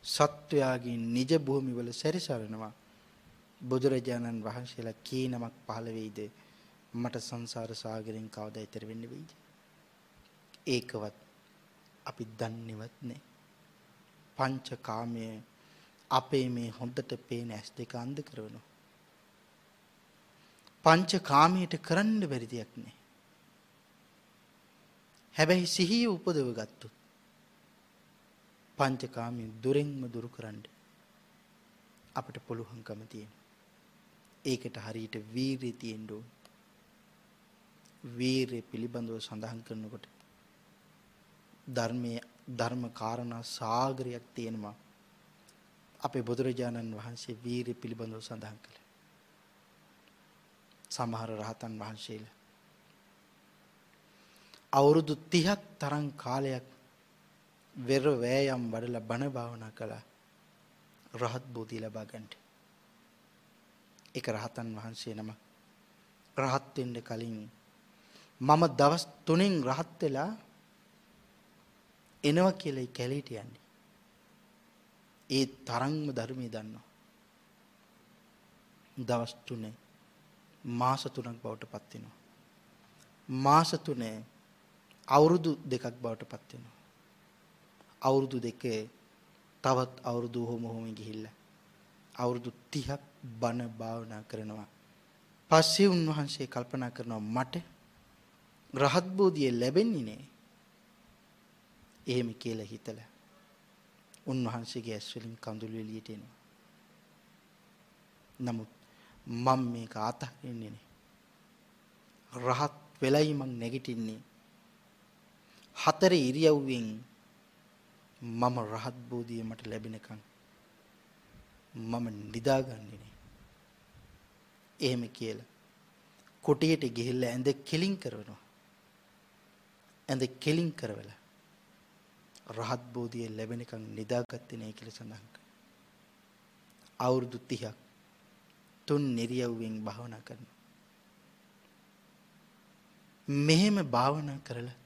සත්වයාගේ නිජ භූමිවල සැරිසරනවා. බුදුරජාණන් වහන්සේලා කී නමක් පහළ වෙයිද මට සංසාර සාගරයෙන් කවදා ඈතර වෙන්න වෙයිද? ඒකවත් අපි දන්නේවත් නැහැ. පංචකාමයේ අපේ මේ හොඳට පේන ඇස් දෙක අන්ධ කරනවා. පංචකාමයට කරන්න බැරි දෙයක් නෑ. හැබැයි සිහිය උපදව ගත්තොත් පංචකාමී දුරෙන්ම දුරු කරන්න අපිට පුළුවන්කම තියෙන. ඒකට හරියට වීරිය තියෙන්න ඕන. වීරිය පිළිබඳව සඳහන් කරනකොට ධර්මයේ ධර්ම කාරණා සාගරයක් තියෙනවා. අපේ බුදුරජාණන් වහන්සේ වීරිය පිළිබඳව සඳහන් කළා. සමහර රහතන් වහන්සේලා අවුරුදු 30ක් තරම් කාලයක් වෙර වෑයම් වඩලා බණ භාවනා කළා රහත් බෝධිය ලබා ගන්නට. ඒක රහතන් වහන්සේ නම රහත් වෙන්න කලින් මම දවස් 3න් රහත් වෙලා එනවා කියලා කැලීට යන්නේ. ඒ තරම්ම ධර්මයේ දන්නවා. දවස් 3 මාස 3ක් බවට පත් වෙනවා. මාස 3 අවුරුදු දෙකක් බවට පත් වෙනවා. අවුරුදු දෙකේ තවත් අවුරුදු හොම හොම ගිහිල්ලා අවුරුදු 30ක් බණ භාවනා කරනවා. පස්සේ උන්වහන්සේ කල්පනා කරනවා මට රහත් බෝධිය ලැබෙන්නේ නෑ. එහෙම කියලා හිතලා උන්වහන්සේගේ ඇස් වලින් කඳුළු එළියට එනවා. නමුත් මම මේක අතහරින්නේ නෑ. රහත් වෙලයි මං නැගිටින්නේ. හතර ඉරියව්වෙන් මම රහත් බෝධිය මට ලැබෙනකන් මම නිදාගන්නේ නෑ. එහෙම කියලා කුටියට ගිහිල්ලා ඇඳ කෙලින් කරනවා. ඇඳ කෙලින් කරවලා රහත් බෝධිය ලැබෙනකන් නිදාගත්තේ නැහැ කියලා සඳහන් කරනවා. අවුරුදු 30ක් තුන් නිරියව්වෙන් භාවනා කරනවා. මෙහෙම භාවනා කරලා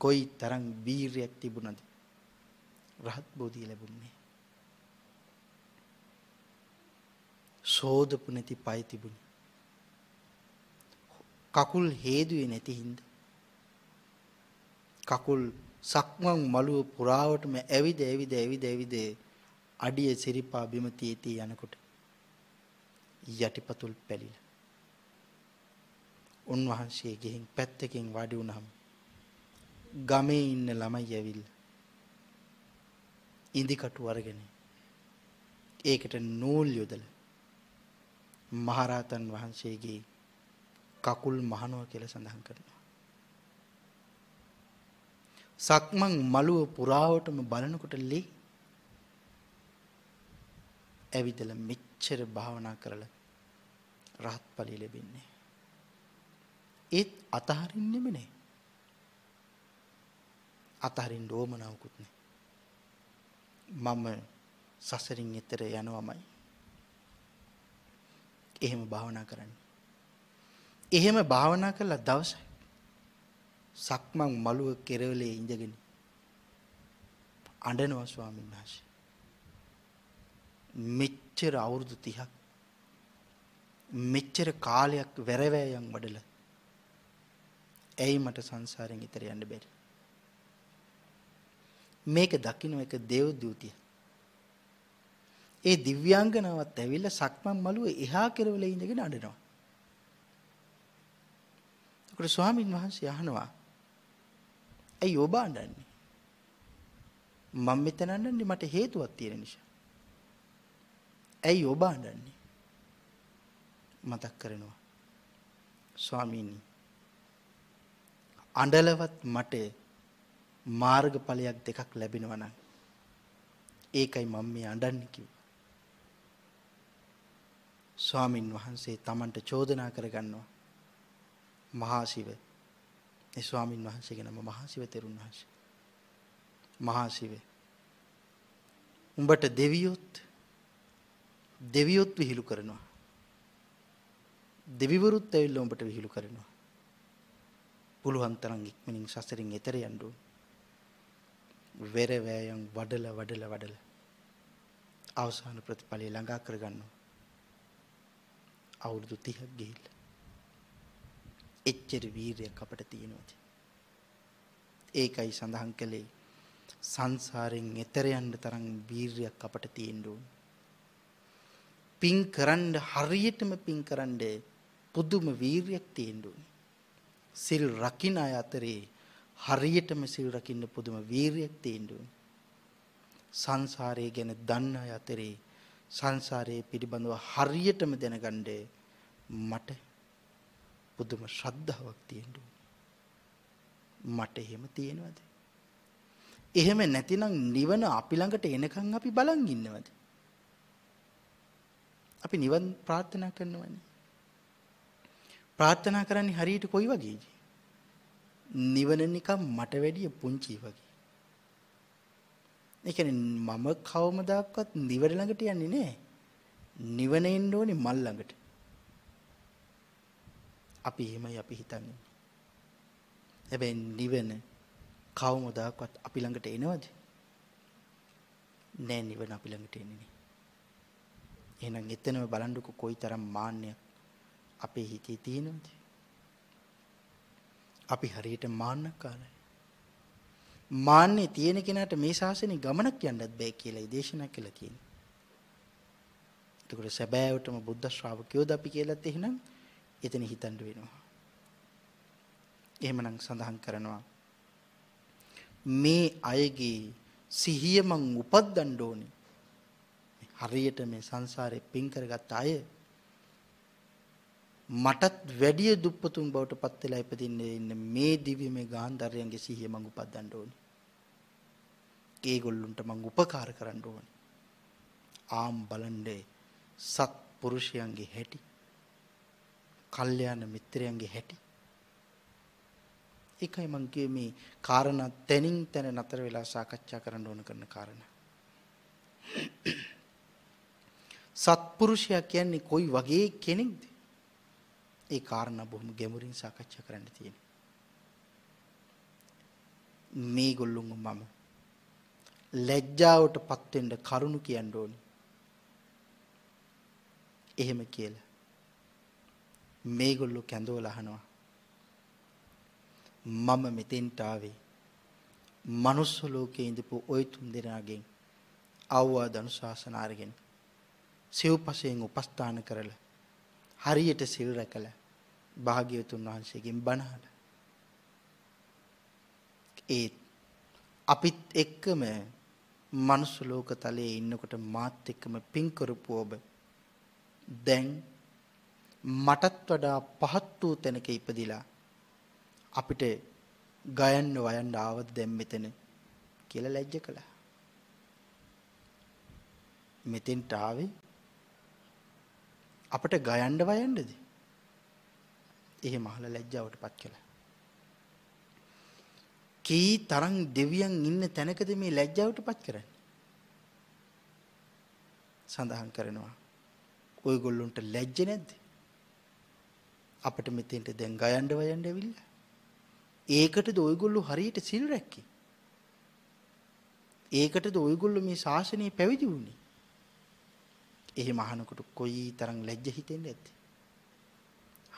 කොයි තරම් වීරියක් තිබුණද රහත් බෝධිය ලැබුණේ. සෝදපු නැති පය තිබුණේ. කකුල් හේදුවේ නැති හින්දා කකුල් සක්මන් මළුව පුරාවටම ඇවිද ඇවිද ඇවිද ඇවිද අඩිය සිරිපා බිම තීතී යනකොට යටිපතුල් පැලිලා උන්වහන්සේ ගිහින් පැත්තකින් වාඩි වුණාම ගමේ ඉන්න ළමයි ඇවිල්ලා ඉදිකටු අරගෙන ඒකට නූල් යොදලා මහරහතන් වහන්සේගේ කකුල් මහනවා කියලා සඳහන් කරනවා සක්මන් මළුව පුරාවටම බලනකොට ලේ ඇවිදලා මෙච්චර භාවනා කරලා රහත් ඵලෙ ලැබෙන්නේ. ඒත් අතහරින්නෙම නෑ. අතහරින්න ඕමනාවකුත් නෑ. මම සසරින් එතර යනවමයි. එහෙම භාවනා කරන්නේ. එහෙම භාවනා කළා දවසයි සක්මන් මළුව කෙරවලේ ඉඳගෙන අඬනවා ස්වාමීන් වහන්සේ. මෙච්චර අවුරුදු 30ක් මෙච්චර කාලයක් වැරවැයන් වඩලා ඇයි මට සංසාරයෙන් ඈතර යන්න බැරි? මේක දකින්න එක දේව දූතිය. ඒ දිව්‍යාංගනාවත් ඇවිල්ලා සක්මන් මළුව එහා කෙරවලේ ඉඳගෙන අඬනවා. ඒකට ස්වාමින් වහන්සේ අහනවා ඇයි ඔබ අඬන්නේ? මම මෙතන අඬන්නේ මට හේතුවක් තියෙන නිසා. ඇයි ඔබ අඬන්නේ? මතක් කරනවා. ස්වාමීනි අඬලවත් මට මාර්ගඵලයක් දෙකක් ලැබෙනවා නම් ඒකයි මම මේ අඬන්නේ කිව්වා. ස්වාමින් වහන්සේ Tamanට චෝදනා කරගන්නවා. මහා ශිව. ඒ ස්වාමින් වහන්සේගේ නම මහා ශිව තෙරුන් වහන්සේ. මහා ශිව. උඹට දෙවියොත් දෙවියොත් විහිළු කරනවා. දෙවිවරුත් ඇවිල්ලා උඹට විහිළු කරනවා. පුළුවන් තරම් ඉක්මනින් සසරින් එතර යන්න ඕන. වෙර වෑයම් වඩල වඩල වඩල අවසාන ප්‍රතිඵලය ළඟා කරගන්නවා. අවුරුදු 30ක් ගිහිල්ලා. එච්චර වීරයක් අපට තියෙනවද? ඒකයි සඳහන් කළේ සංසාරයෙන් එතර යන්න තරම් වීරයක් අපට තියෙන්න ඕන. පින් කරන්න හරියටම පින් කරන්න පුදුම වීරයක් තියෙන්න ඕනේ. සිල් රකින්න අය අතරේ හරියටම සිල් රකින්න පුදුම වීරයක් තියෙන්න ඕනේ. සංසාරය ගැන දන්න අය අතරේ සංසාරයේ පිළිබඳව හරියටම දැනගන්න මට පුදුම ශ්‍රද්ධාවක් තියෙන්න ඕනේ. මට එහෙම තියෙනවද? එහෙම නැතිනම් නිවන අපි ළඟට එනකන් අපි බලන් ඉන්නවද? අපි නිවන් ප්‍රාර්ථනා කරනවනේ. ප්‍රාර්ථනා කරන්නේ හරියට කොයි වගේද? නිවන නිකන් මට වැඩිය පුංචි වගේ. ඒ කියන්නේ මම කවමදාක්වත් නිවන ළඟට යන්නේ නැහැ. නිවන එන්න ඕනේ මල් ළඟට. අපි එහෙමයි අපි හිතන්නේ. හැබැයි නිවන කවමදාක්වත් අපි ළඟට එනවද? නෑ නිවන අපි ළඟට එන්නේ නෑ. එහෙනම් එතනම බලන්නකො කොයිතරම් මාන්නයක් අපේ හිතේ තියෙනවද? අපි හරියට මාන්නකාරයි. මාන්නේ තියෙන කෙනාට මේ ශාසනය ගමනක් යන්නත් බෑ කියලායි දේශනා කළා තියෙන්නේ. එතකොට සැබෑවටම බුද්ධ ශ්‍රාවකයෝද අපි කියලාත් එහෙනම් එතන හිතන්න වෙනවා. එහෙමනම් සඳහන් කරනවා මේ අයගේ සිහිය මං උපද්දන්න ඕනේ. හරියට මේ සංසාරේ පින් කරගත්ත අය මටත් වැඩිය දුප්පතුන් බවට පත් වෙලා ඉපදින්නේ ඉන්න මේ දිව්‍ය මේ ගාන්ධාරයන්ගේ සිහිය මං උපද්දන්න ඕනේ. ඒගොල්ලන්ට මං උපකාර කරන්න ඕනේ. ආම් බලන්නේ සත් පුරුෂයන්ගේ හැටි. කල්යාණ මිත්‍රයන්ගේ හැටි. ඒකයි මං කියේ මේ කාරණා තැනින් තැන නතර වෙලා සාකච්ඡා කරන්න ඕන කරන කාරණා. සත්පුරුෂයා කියන්නේ කොයි වගේ කෙනෙක්ද? ඒ කාරණා බොහොම ගැඹුරින් සාකච්ඡා කරන්න තියෙනවා. මේගොල්ලොම මම ලැජ්ජාවටපත් වෙන්න කරුණු කියන්න ඕනි. එහෙම කියලා. මේගොල්ලෝ කැඳවලා අහනවා. මම මෙතෙන්ට ආවේ මනුස්ස ලෝකයේ ඉඳපු ওই තුන් දෙනාගෙන් අවවාද අනුශාසන අරගෙන සිව්පසයෙන් උපස්ථාන කරලා හරියට සිල් රැකලා භාග්‍යවතුන් වහන්සේගෙන් බණ අහලා ඒත් අපිත් එක්කම මනුස්ස ලෝක තලයේ ඉන්නකොට මාත් එක්කම පින් කරපු ඔබ දැන් මටත් වඩා පහත් වූ තැනක ඉපදිලා අපිට ගයන්න වයන්න ආවද දැන් මෙතන කියලා ලැජ්ජ කළා. මෙතෙන්ට ආවේ අපිට ගයන්න වයන්නද? එහෙම අහලා ලැජ්ජාවටපත් කළා. කී තරම් දෙවියන් ඉන්න තැනකද මේ ලැජ්ජාවටපත් කරන්නේ? සඳහන් කරනවා. ඔයගොල්ලොන්ට ලැජ්ජ නැද්ද? අපිට මෙතෙන්ට දැන් ගයන්න වයන්න ඇවිල්ලා. ඒකටද ඔයගොල්ලෝ හරියට සිල් රැක්කේ. ඒකටද ඔයගොල්ලෝ මේ ශාසනය පැවිදි වුණේ. එහෙම අහනකොට කොයි තරම් ලැජ්ජ හිතෙන්නේ නැද්ද?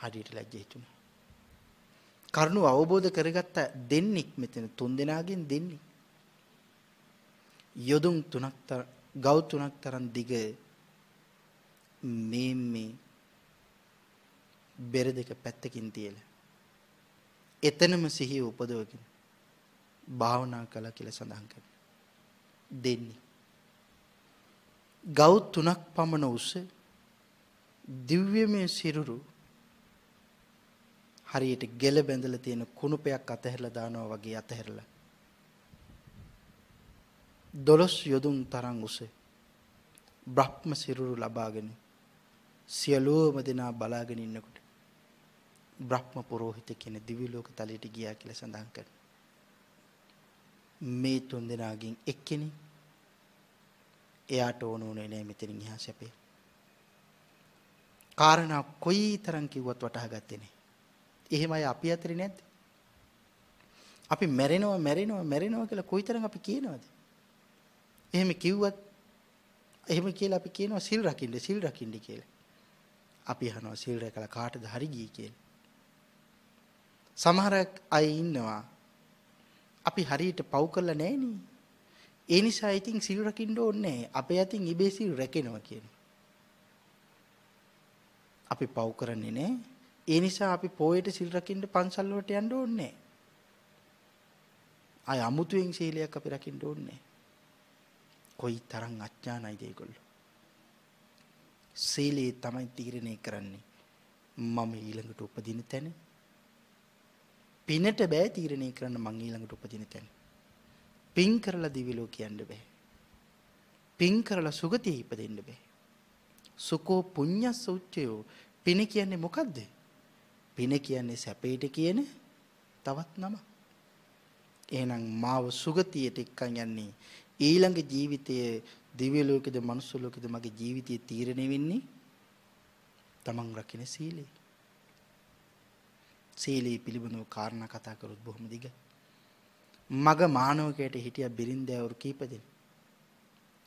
හරියට ලැජ්ජ හිතුණා. කරුණු අවබෝධ කරගත්ත දෙන්නෙක් මෙතන තුන් දෙනාගෙන් දෙන්නේ. යොදුන් තුනක් තර ගව් තුනක් තරම් දිග මේ මේ බෙර දෙක පැත්තකින් තියලා එතනම සිහිය උපදවගෙන භාවනා කළා කියලා සඳහන් කරනවා. දෙන්නේ. ගව් තුනක් පමණ උස දිව්‍යමය සිරුරු හරියට ගෙල බැඳලා තියෙන කුණුපයක් අතහැරලා දානවා වගේ අතහැරලා දොළොස් යොදුන් තරම් උස බ්‍රහ්ම සිරුරු ලබාගෙන සියලුම දෙනා බලාගෙන ඉන්නකොට බ්‍රහ්ම පුරෝහිත කියන දිව්‍ය ලෝක තලයට ගියා කියලා සඳහන් කරනවා. මේ තුන් දෙනාගෙන් එක්කෙනෙක් එයාට ඕන උනේ නෑ මෙතනින් එහා සැපේ. කාරණා කොයි තරම් කිව්වත් වටහා ගත්තේ නෑ. එහෙම අය අපි අතරේ නැද්ද? අපි මැරෙනවා මැරෙනවා මැරෙනවා කියලා කොයිතරම් අපි කියනවද? එහෙම කිව්වත් එහෙම කියලා අපි කියනවා සිල් රකින්න සිල් රකින්න කියලා. අපි අහනවා සිල් රැකලා කාටද හරි ගියේ කියලා. සමහර අය ඉන්නවා අපි හරියට පව් කරලා නැහැ ඒ නිසා ඉතින් සිල් රකින්න ඕනේ අපේ අතින් ඉබේ සිල් රැකෙනවා කියනවා. අපි පව් කරන්නේ නැහැ. ඒ නිසා අපි පොයට සිල් රකින්න පන්සල් වලට යන්න ඕනේ අය අමුතුවෙන් සීලයක් අපි රකින්න ඕනේ කොයි තරම් අඥානයිද ඒගොල්ලෝ. සීලේ තමයි තීරණය කරන්නේ. මම ඊළඟට උපදින තැන. පිනට බෑ තීරණය කරන්න මං ඊළඟට උපදින තැන. පින් කරලා දිවි ලෝක යන්න බෑ. පින් කරලා සුගතිය ඉපදෙන්න බෑ. සුකෝ පුඤ්ඤස්ස උච්චයෝ පින කියන්නේ මොකද්ද? පින කියන්නේ සැපේට කියන තවත් නම. එහෙනම් මාව සුගතියට එක්කන් යන්නේ ඊළඟ ජීවිතයේ දිව්‍ය ලෝකෙද මනුස්ස ලෝකෙද මගේ ජීවිතය තීරණය වෙන්නේ තමන් රකින්න සීලේ. සීලේ පිළිබඳව කාරණා කතා කරොත් බොහොම දිග. මග මානවකයට හිටිය බිරින්දෑවරු කීප දෙනෙක්.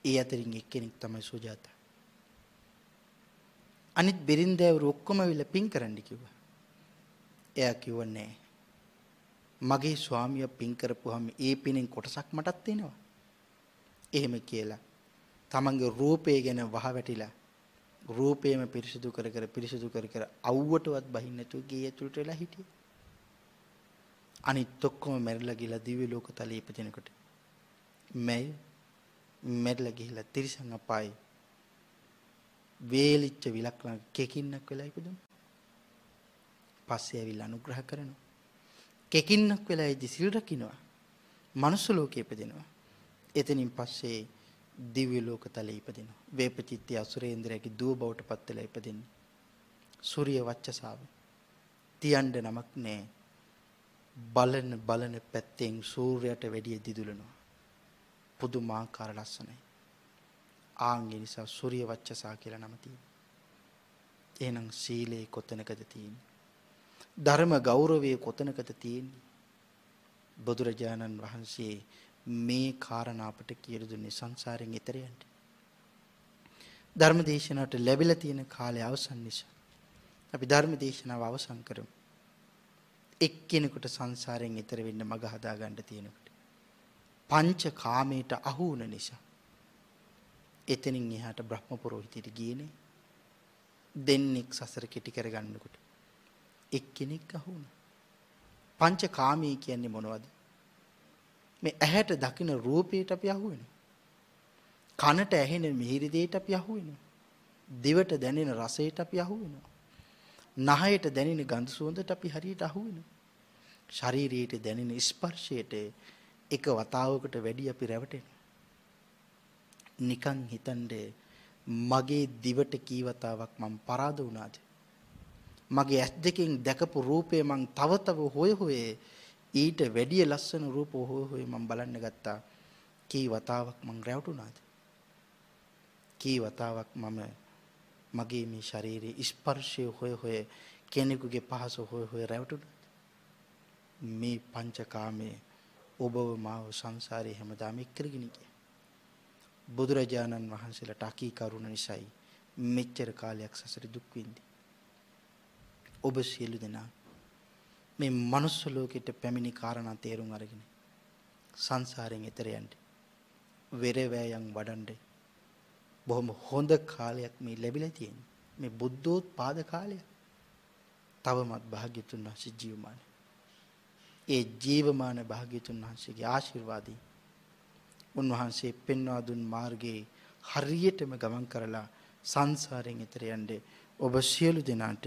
ඒ අතරින් එක්කෙනෙක් තමයි සුජාතා. අනිත් බිරින්දෑවරු ඔක්කොම විල පින් කරන්න කිව්වා. එයා කිව්වන්නේ මගේ ස්වාමියා පින් කරපුවාම ඒ පිනෙන් කොටසක් මටත් එනවා. එහෙම කියලා තමන්ගේ රූපය ගැන වහ වැටිලා රූපේම පිරිසිදු කර කර පිරිසිදු කර කර අවුවටවත් බහින්න නැතුව ගේ ඇතුළට වෙලා හිටියේ. අනිත් ඔක්කොම මැරිලා ගිහලා දිව්‍ය ලෝක තලයේ ඉපදෙනකොට මැයි මැරිලා ගිහලා තිරිසන් අපායේ වේලිච්ච විලක් ළඟ කෙකින්නක් වෙලා ඉපදුණා. පස්සේ ඇවිල්ලා අනුග්‍රහ කරනවා. කෙකින්නක් වෙලා ඉදි සිල් රකින්නවා. මනුස්ස ලෝකේ ඉපදෙනවා. එතනින් පස්සේ දිව්‍ය ලෝක තලයේ ඉපදිනවා. වේපචිත්ති අසුරේන්ද්‍රයාගේ දුව බවට පත් වෙලා ඉපදින්නේ. සූර්ය වච්චසාව. තියන්න නමක් නැහැ. බලන බලන පැත්තෙන් සූර්යයට වැඩිය දිදුලනවා. පුදුමාකාර ලස්සනයි. ආන්ගේ නිසා සූර්ය වච්චසා කියලා නම තියෙනවා. එහෙනම් සීලේ කොතනකද තියෙන්නේ? ධර්ම ගෞරවයේ කොතනකද තියෙන්නේ? බුදුරජාණන් වහන්සේ මේ කාරණා අපට කියලා දුන්නේ සංසාරයෙන් එතර යන්න. ධර්ම දේශනාවට ලැබිලා තියෙන කාලය අවසන් නිසා අපි ධර්ම දේශනාව අවසන් කරමු. එක්කෙනෙකුට සංසාරයෙන් එතර වෙන්න මඟ හදා ගන්න තියෙනකොට. පංච කාමයට අහු වුණ නිසා එතනින් එහාට බ්‍රහ්ම පුරෝහිතයට ගියනේ දෙන්නෙක් සසර කෙටි කරගන්නකොට එක්කෙනෙක් අහු වුණා. පංච කාමී කියන්නේ මොනවද? මේ ඇහැට දකින රූපයට අපි අහු වෙනවා. කනට ඇහෙන මිහිරි දෙයට අපි අහු වෙනවා. දිවට දැනෙන රසයට අපි අහු වෙනවා. නහයට දැනෙන ගඳ සුවඳට අපි හරියට අහු වෙනවා. ශරීරයට දැනෙන ස්පර්ශයට එක වතාවකට වැඩි අපි රැවටෙනවා. නිකන් හිතන්නේ මගේ දිවට කී වතාවක් මම පරාද වුණාද? මගේ ඇස් දෙකෙන් දැකපු රූපේ මං තව තව හොය හොයේ ඊට වැඩිය ලස්සන රූප හොය හොය මම බලන්න ගත්තා. කී වතාවක් මං රැවටුණාද? කී වතාවක් මම මගේ මේ ශරීරයේ ස්පර්ශය හොය හොය කෙනෙකුගේ පහස හොය හොය රැවටුණාද? මේ පංචකාමයේ ඔබව මාව සංසාරේ හැමදාම එක්කරගෙන ගියා. බුදුරජාණන් වහන්සේලාට අකී කරුණ නිසායි මෙච්චර කාලයක් සසර දුක් විඳි. ඔබ සියලු දෙනා මේ මනුස්ස ලෝකෙට පැමිණි කාරණා තේරුම් අරගෙන සංසාරයෙන් එතර යන්න. වෙරවැයන් වඩන්න බොහොම හොඳ කාලයක් මේ ලැබිලා තියෙන්නේ. මේ බුද්ධෝත්පාද කාලය. තවමත් භාග්‍යතුන් වහන්සේ ජීවමාන. ඒ ජීවමාන භාග්‍යතුන් වහන්සේගේ ආශිර්වාදී උන්වහන්සේ පෙන්වා දුන් මාර්ගයේ හරියටම ගමන් කරලා සංසාරයෙන් එතර යන්නේ ඔබ සියලු දෙනාට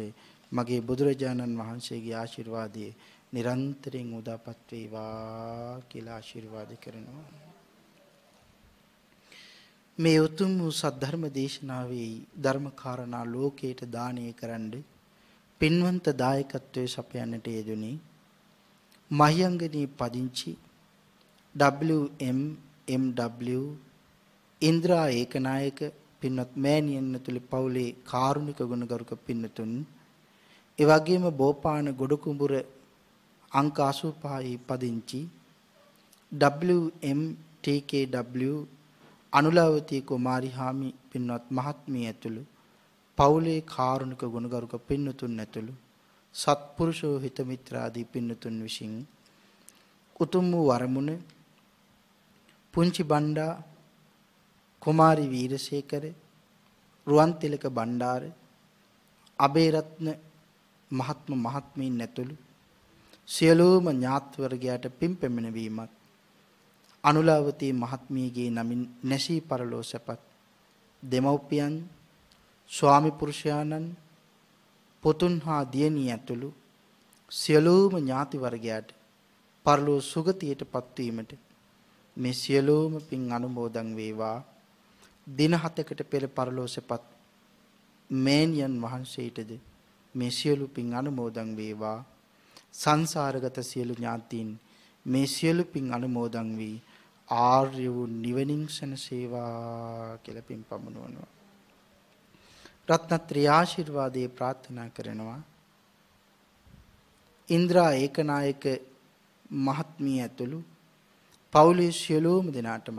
මගේ බුදුරජාණන් වහන්සේගේ ආශිර්වාදයේ නිරන්තරයෙන් උදාපත් වේවා කියලා ආශිර්වාද කරනවා. මේ උතුම් වූ සද්ධර්ම දේශනාවේ ධර්ම කාරණා ලෝකයට දානය කරන්න පින්වන්ත දායකත්වයේ සපයන්නට යෙදුනේ මහියංගනී පදිංචි WMMW ඉන්ද්‍රා ඒකනායක පින්වත් මෑණියන් ඇතුළු පවුලේ කාරුණික ගුණගරුක පින්නතුන් ඒ වගේම බෝපාන ගොඩකුඹුර අංක 85 පදිංචි WMTKW අනුලාවතී කුමාරි හාමි පින්වත් මහත්මිය ඇතුළු පවුලේ කාරුණික ගුණගරුක පින්නතුන් ඇතුළු සත්පුරුෂෝ හිත මිත්‍රාදී පින්නතුන් විසින් උතුම් වූ වරමුණ පුංචි බණ්ඩා කුමාරි වීරසේකර රුවන්තිලක බණ්ඩාර අබේරත්න මහත්ම මහත්මීන් ඇතුළු සියලුම ඥාත්වර්ගයාට පින් පෙමිනවීමත් අනුලාවතී මහත්මියගේ නමින් නැසී පරලෝ සැපත් දෙමව්පියන් ස්වාමි පුරුෂයාණන් පුතුන් හා දියණිය ඇතුළු සියලුම ඥාති වර්ගයාට පරලෝ සුගතියට පත්වීමට මේ සියලුම පින් අනුමෝදන් වේවා දින හතකට පෙර පරලෝ සැපත් මෑණියන් වහන්සේටද මේ සියලු පින් අනුමෝදන් වේවා සංසාරගත සියලු ඥාතීන් මේ සියලු පින් අනුමෝදන් වී ආර්ය වූ නිවනින් සැනසේවා කියලා පින් පමුණවනවා. රත්නත්‍රි ආශිර්වාදයේ ප්‍රාර්ථනා කරනවා. ඉන්ද්‍රා ඒකනායක මහත්මිය ඇතුළු පවුලේ සියලුම දෙනාටම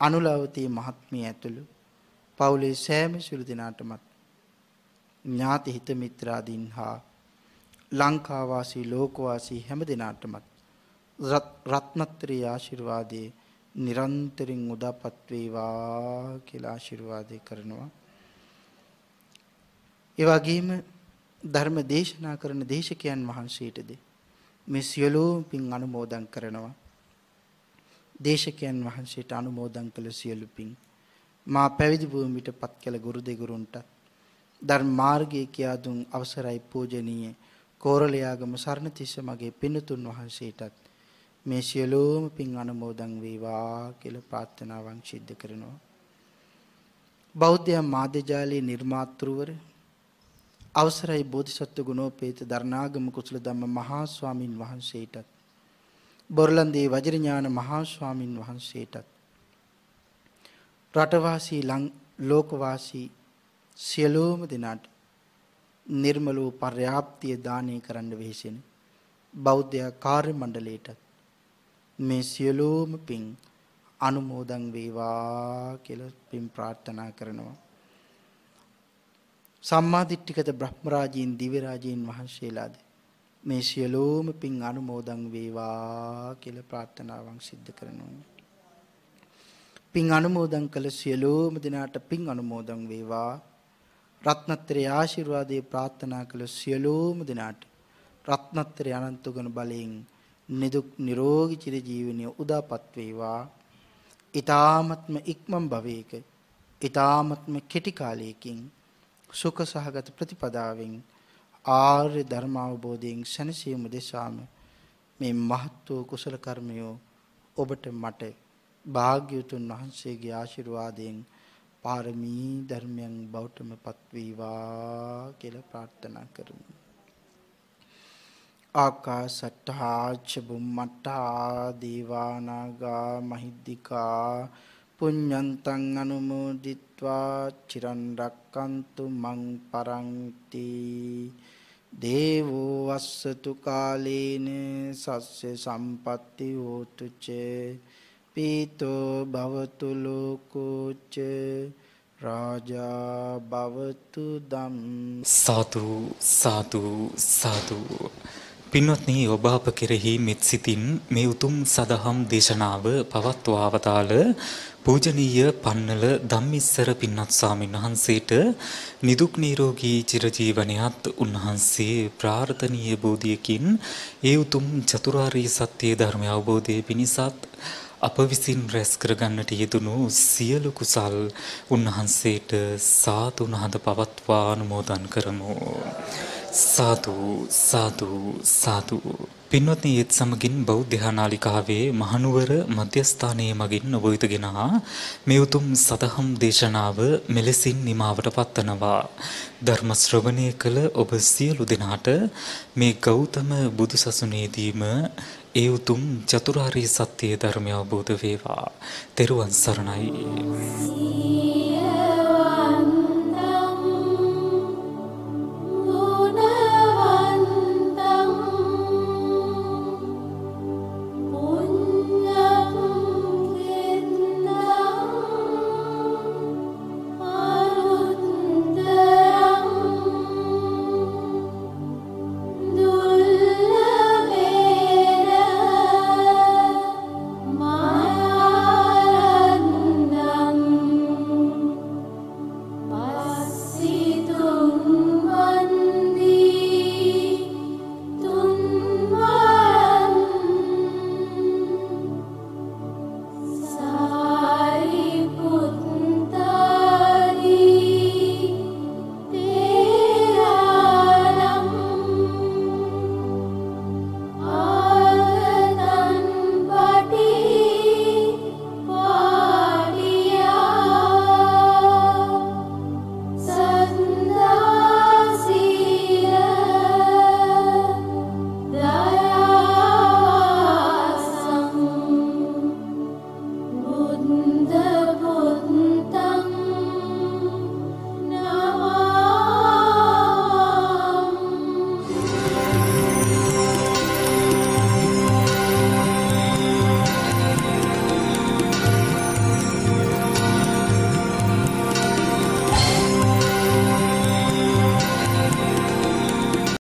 අනුලවතී මහත්මිය ඇතුළු පවුලේ සෑම සියලු දෙනාටමත් ඥාති හිත මිත්‍රාදීන් හා ලංකාවාසී ලෝකවාසී හැම දෙනාටමත් රත්නත්‍රී ආශිර්වාදයේ නිරන්තරයෙන් උදාපත් වේවා කියලා ආශිර්වාදේ කරනවා. ඒ වගේම ධර්ම දේශනා කරන දේශකයන් වහන්සේටද මේ සියලුම පින් අනුමෝදන් කරනවා. දේශකයන් වහන්සේට අනුමෝදන් කළ සියලු පින් මා පැවිදි භූමියට පත් කළ ගුරු දෙගුරුන්ට ධර්ම මාර්ගයේ කියා දුන් අවසරයි පූජනීය කෝරළයාගම සරණතිස්ස මගේ පින්තුන් වහන්සේටත් මේ සියලුම පින් අනුමෝදන් වේවා කියලා ප්‍රාර්ථනාවන් සිද්ධ කරනවා. බෞද්ධ මාධ්‍යජාලයේ නිර්මාතෘවර අවසරයි බෝධිසත්ව ගුණෝපේත දරණාගම කුසල ධම්ම මහා ස්වාමින් වහන්සේටත් බොරලන්දේ වජිරඥාන මහා ස්වාමින් වහන්සේටත් රටවාසී ලෝකවාසී සියලුම දෙනාට නිර්මල වූ පර්‍යාප්තිය දානය කරන්න වෙහෙසෙන බෞද්ධ කාර්ය මණ්ඩලයටත් මේ සියලුම පින් අනුමෝදන් වේවා කියලා පින් ප්‍රාර්ථනා කරනවා. සම්මාදිට්ඨිකත බ්‍රහ්මරාජීන් දිව්‍යරාජීන් වහන්සේලාද මේ සියලුම පින් අනුමෝදන් වේවා කියලා ප්‍රාර්ථනාවන් සිද්ධ කරනවා. පින් අනුමෝදන් කළ සියලුම දිනාට පින් අනුමෝදන් වේවා. රත්නත්‍රය ආශිර්වාදයේ ප්‍රාර්ථනා කළ සියලුම දිනාට රත්නත්‍රය අනන්ත ගුණ බලයෙන් නිදුක් නිරෝගී චිර ජීවනයේ උදාපත් වේවා. ඊ타ත්ම ඉක්මන් භවයක ඊ타ත්ම කෙටි කාලයකින් සුඛ සහගත ප්‍රතිපදාවෙන් ආර්ය ධර්ම අවබෝධයෙන් සැනසීම දෙසාම මේ මහත් වූ කුසල කර්මය ඔබට මට භාග්‍යවතුන් වහන්සේගේ ආශිර්වාදයෙන් පාරමී ධර්මයන් බෞතම පත්වීවා කියලා ප්‍රාර්ථනා කරමු. ආකාසට්ඨා ච බුම්මට්ඨා දීවානාගා මහිද්దికා පුඤ්ඤන්තං අනුමෝදිත්වා චිරන් රක්칸තු මං පරන්ති. දේවෝ වස්සතු කාලේන සස්්‍ය සම්පatti හෝතු ච පීතෝ භවතු ලෝකෝ ච රාජා භවතු දම්. සාදු සාදු සාදු පින්වත්නි ඔබ අප කෙරෙහි මෙත් සිතින් මේ උතුම් සදහම් දේශනාව පවත්වාවතාල පූජනීය පන්නල ධම්මිස්සර පින්වත් ස්වාමීන් වහන්සේට නිදුක් නිරෝගී චිරජීවනයත් උන්වහන්සේ ප්‍රාර්ථනීය බෝධියකින් ඒ උතුම් චතුරාර්ය සත්‍ය ධර්ම අවබෝධයේ පිණිසත් අප විසින් රැස් කරගන්නට යෙදුණු සියලු කුසල් උන්වහන්සේට සාතු නහද පවත්වා අනුමෝදන් කරමු. සාදු සාදු සාදු පින්වත්නි ඒත් සමගින් බෞද්ධ නාලිකාවේ මහනුවර මධ්‍යස්ථානයේ මගින් ඔබ වෙත ගෙනා මේ උතුම් සදහම් දේශනාව මෙලෙසින් නිමාවට පත්වනවා ධර්ම ශ්‍රවණය කළ ඔබ සියලු දෙනාට මේ ගෞතම බුදුසසුනේදීම ඒ උතුම් චතුරාර්ය සත්‍ය ධර්මය අවබෝධ වේවා. තෙරුවන් සරණයි.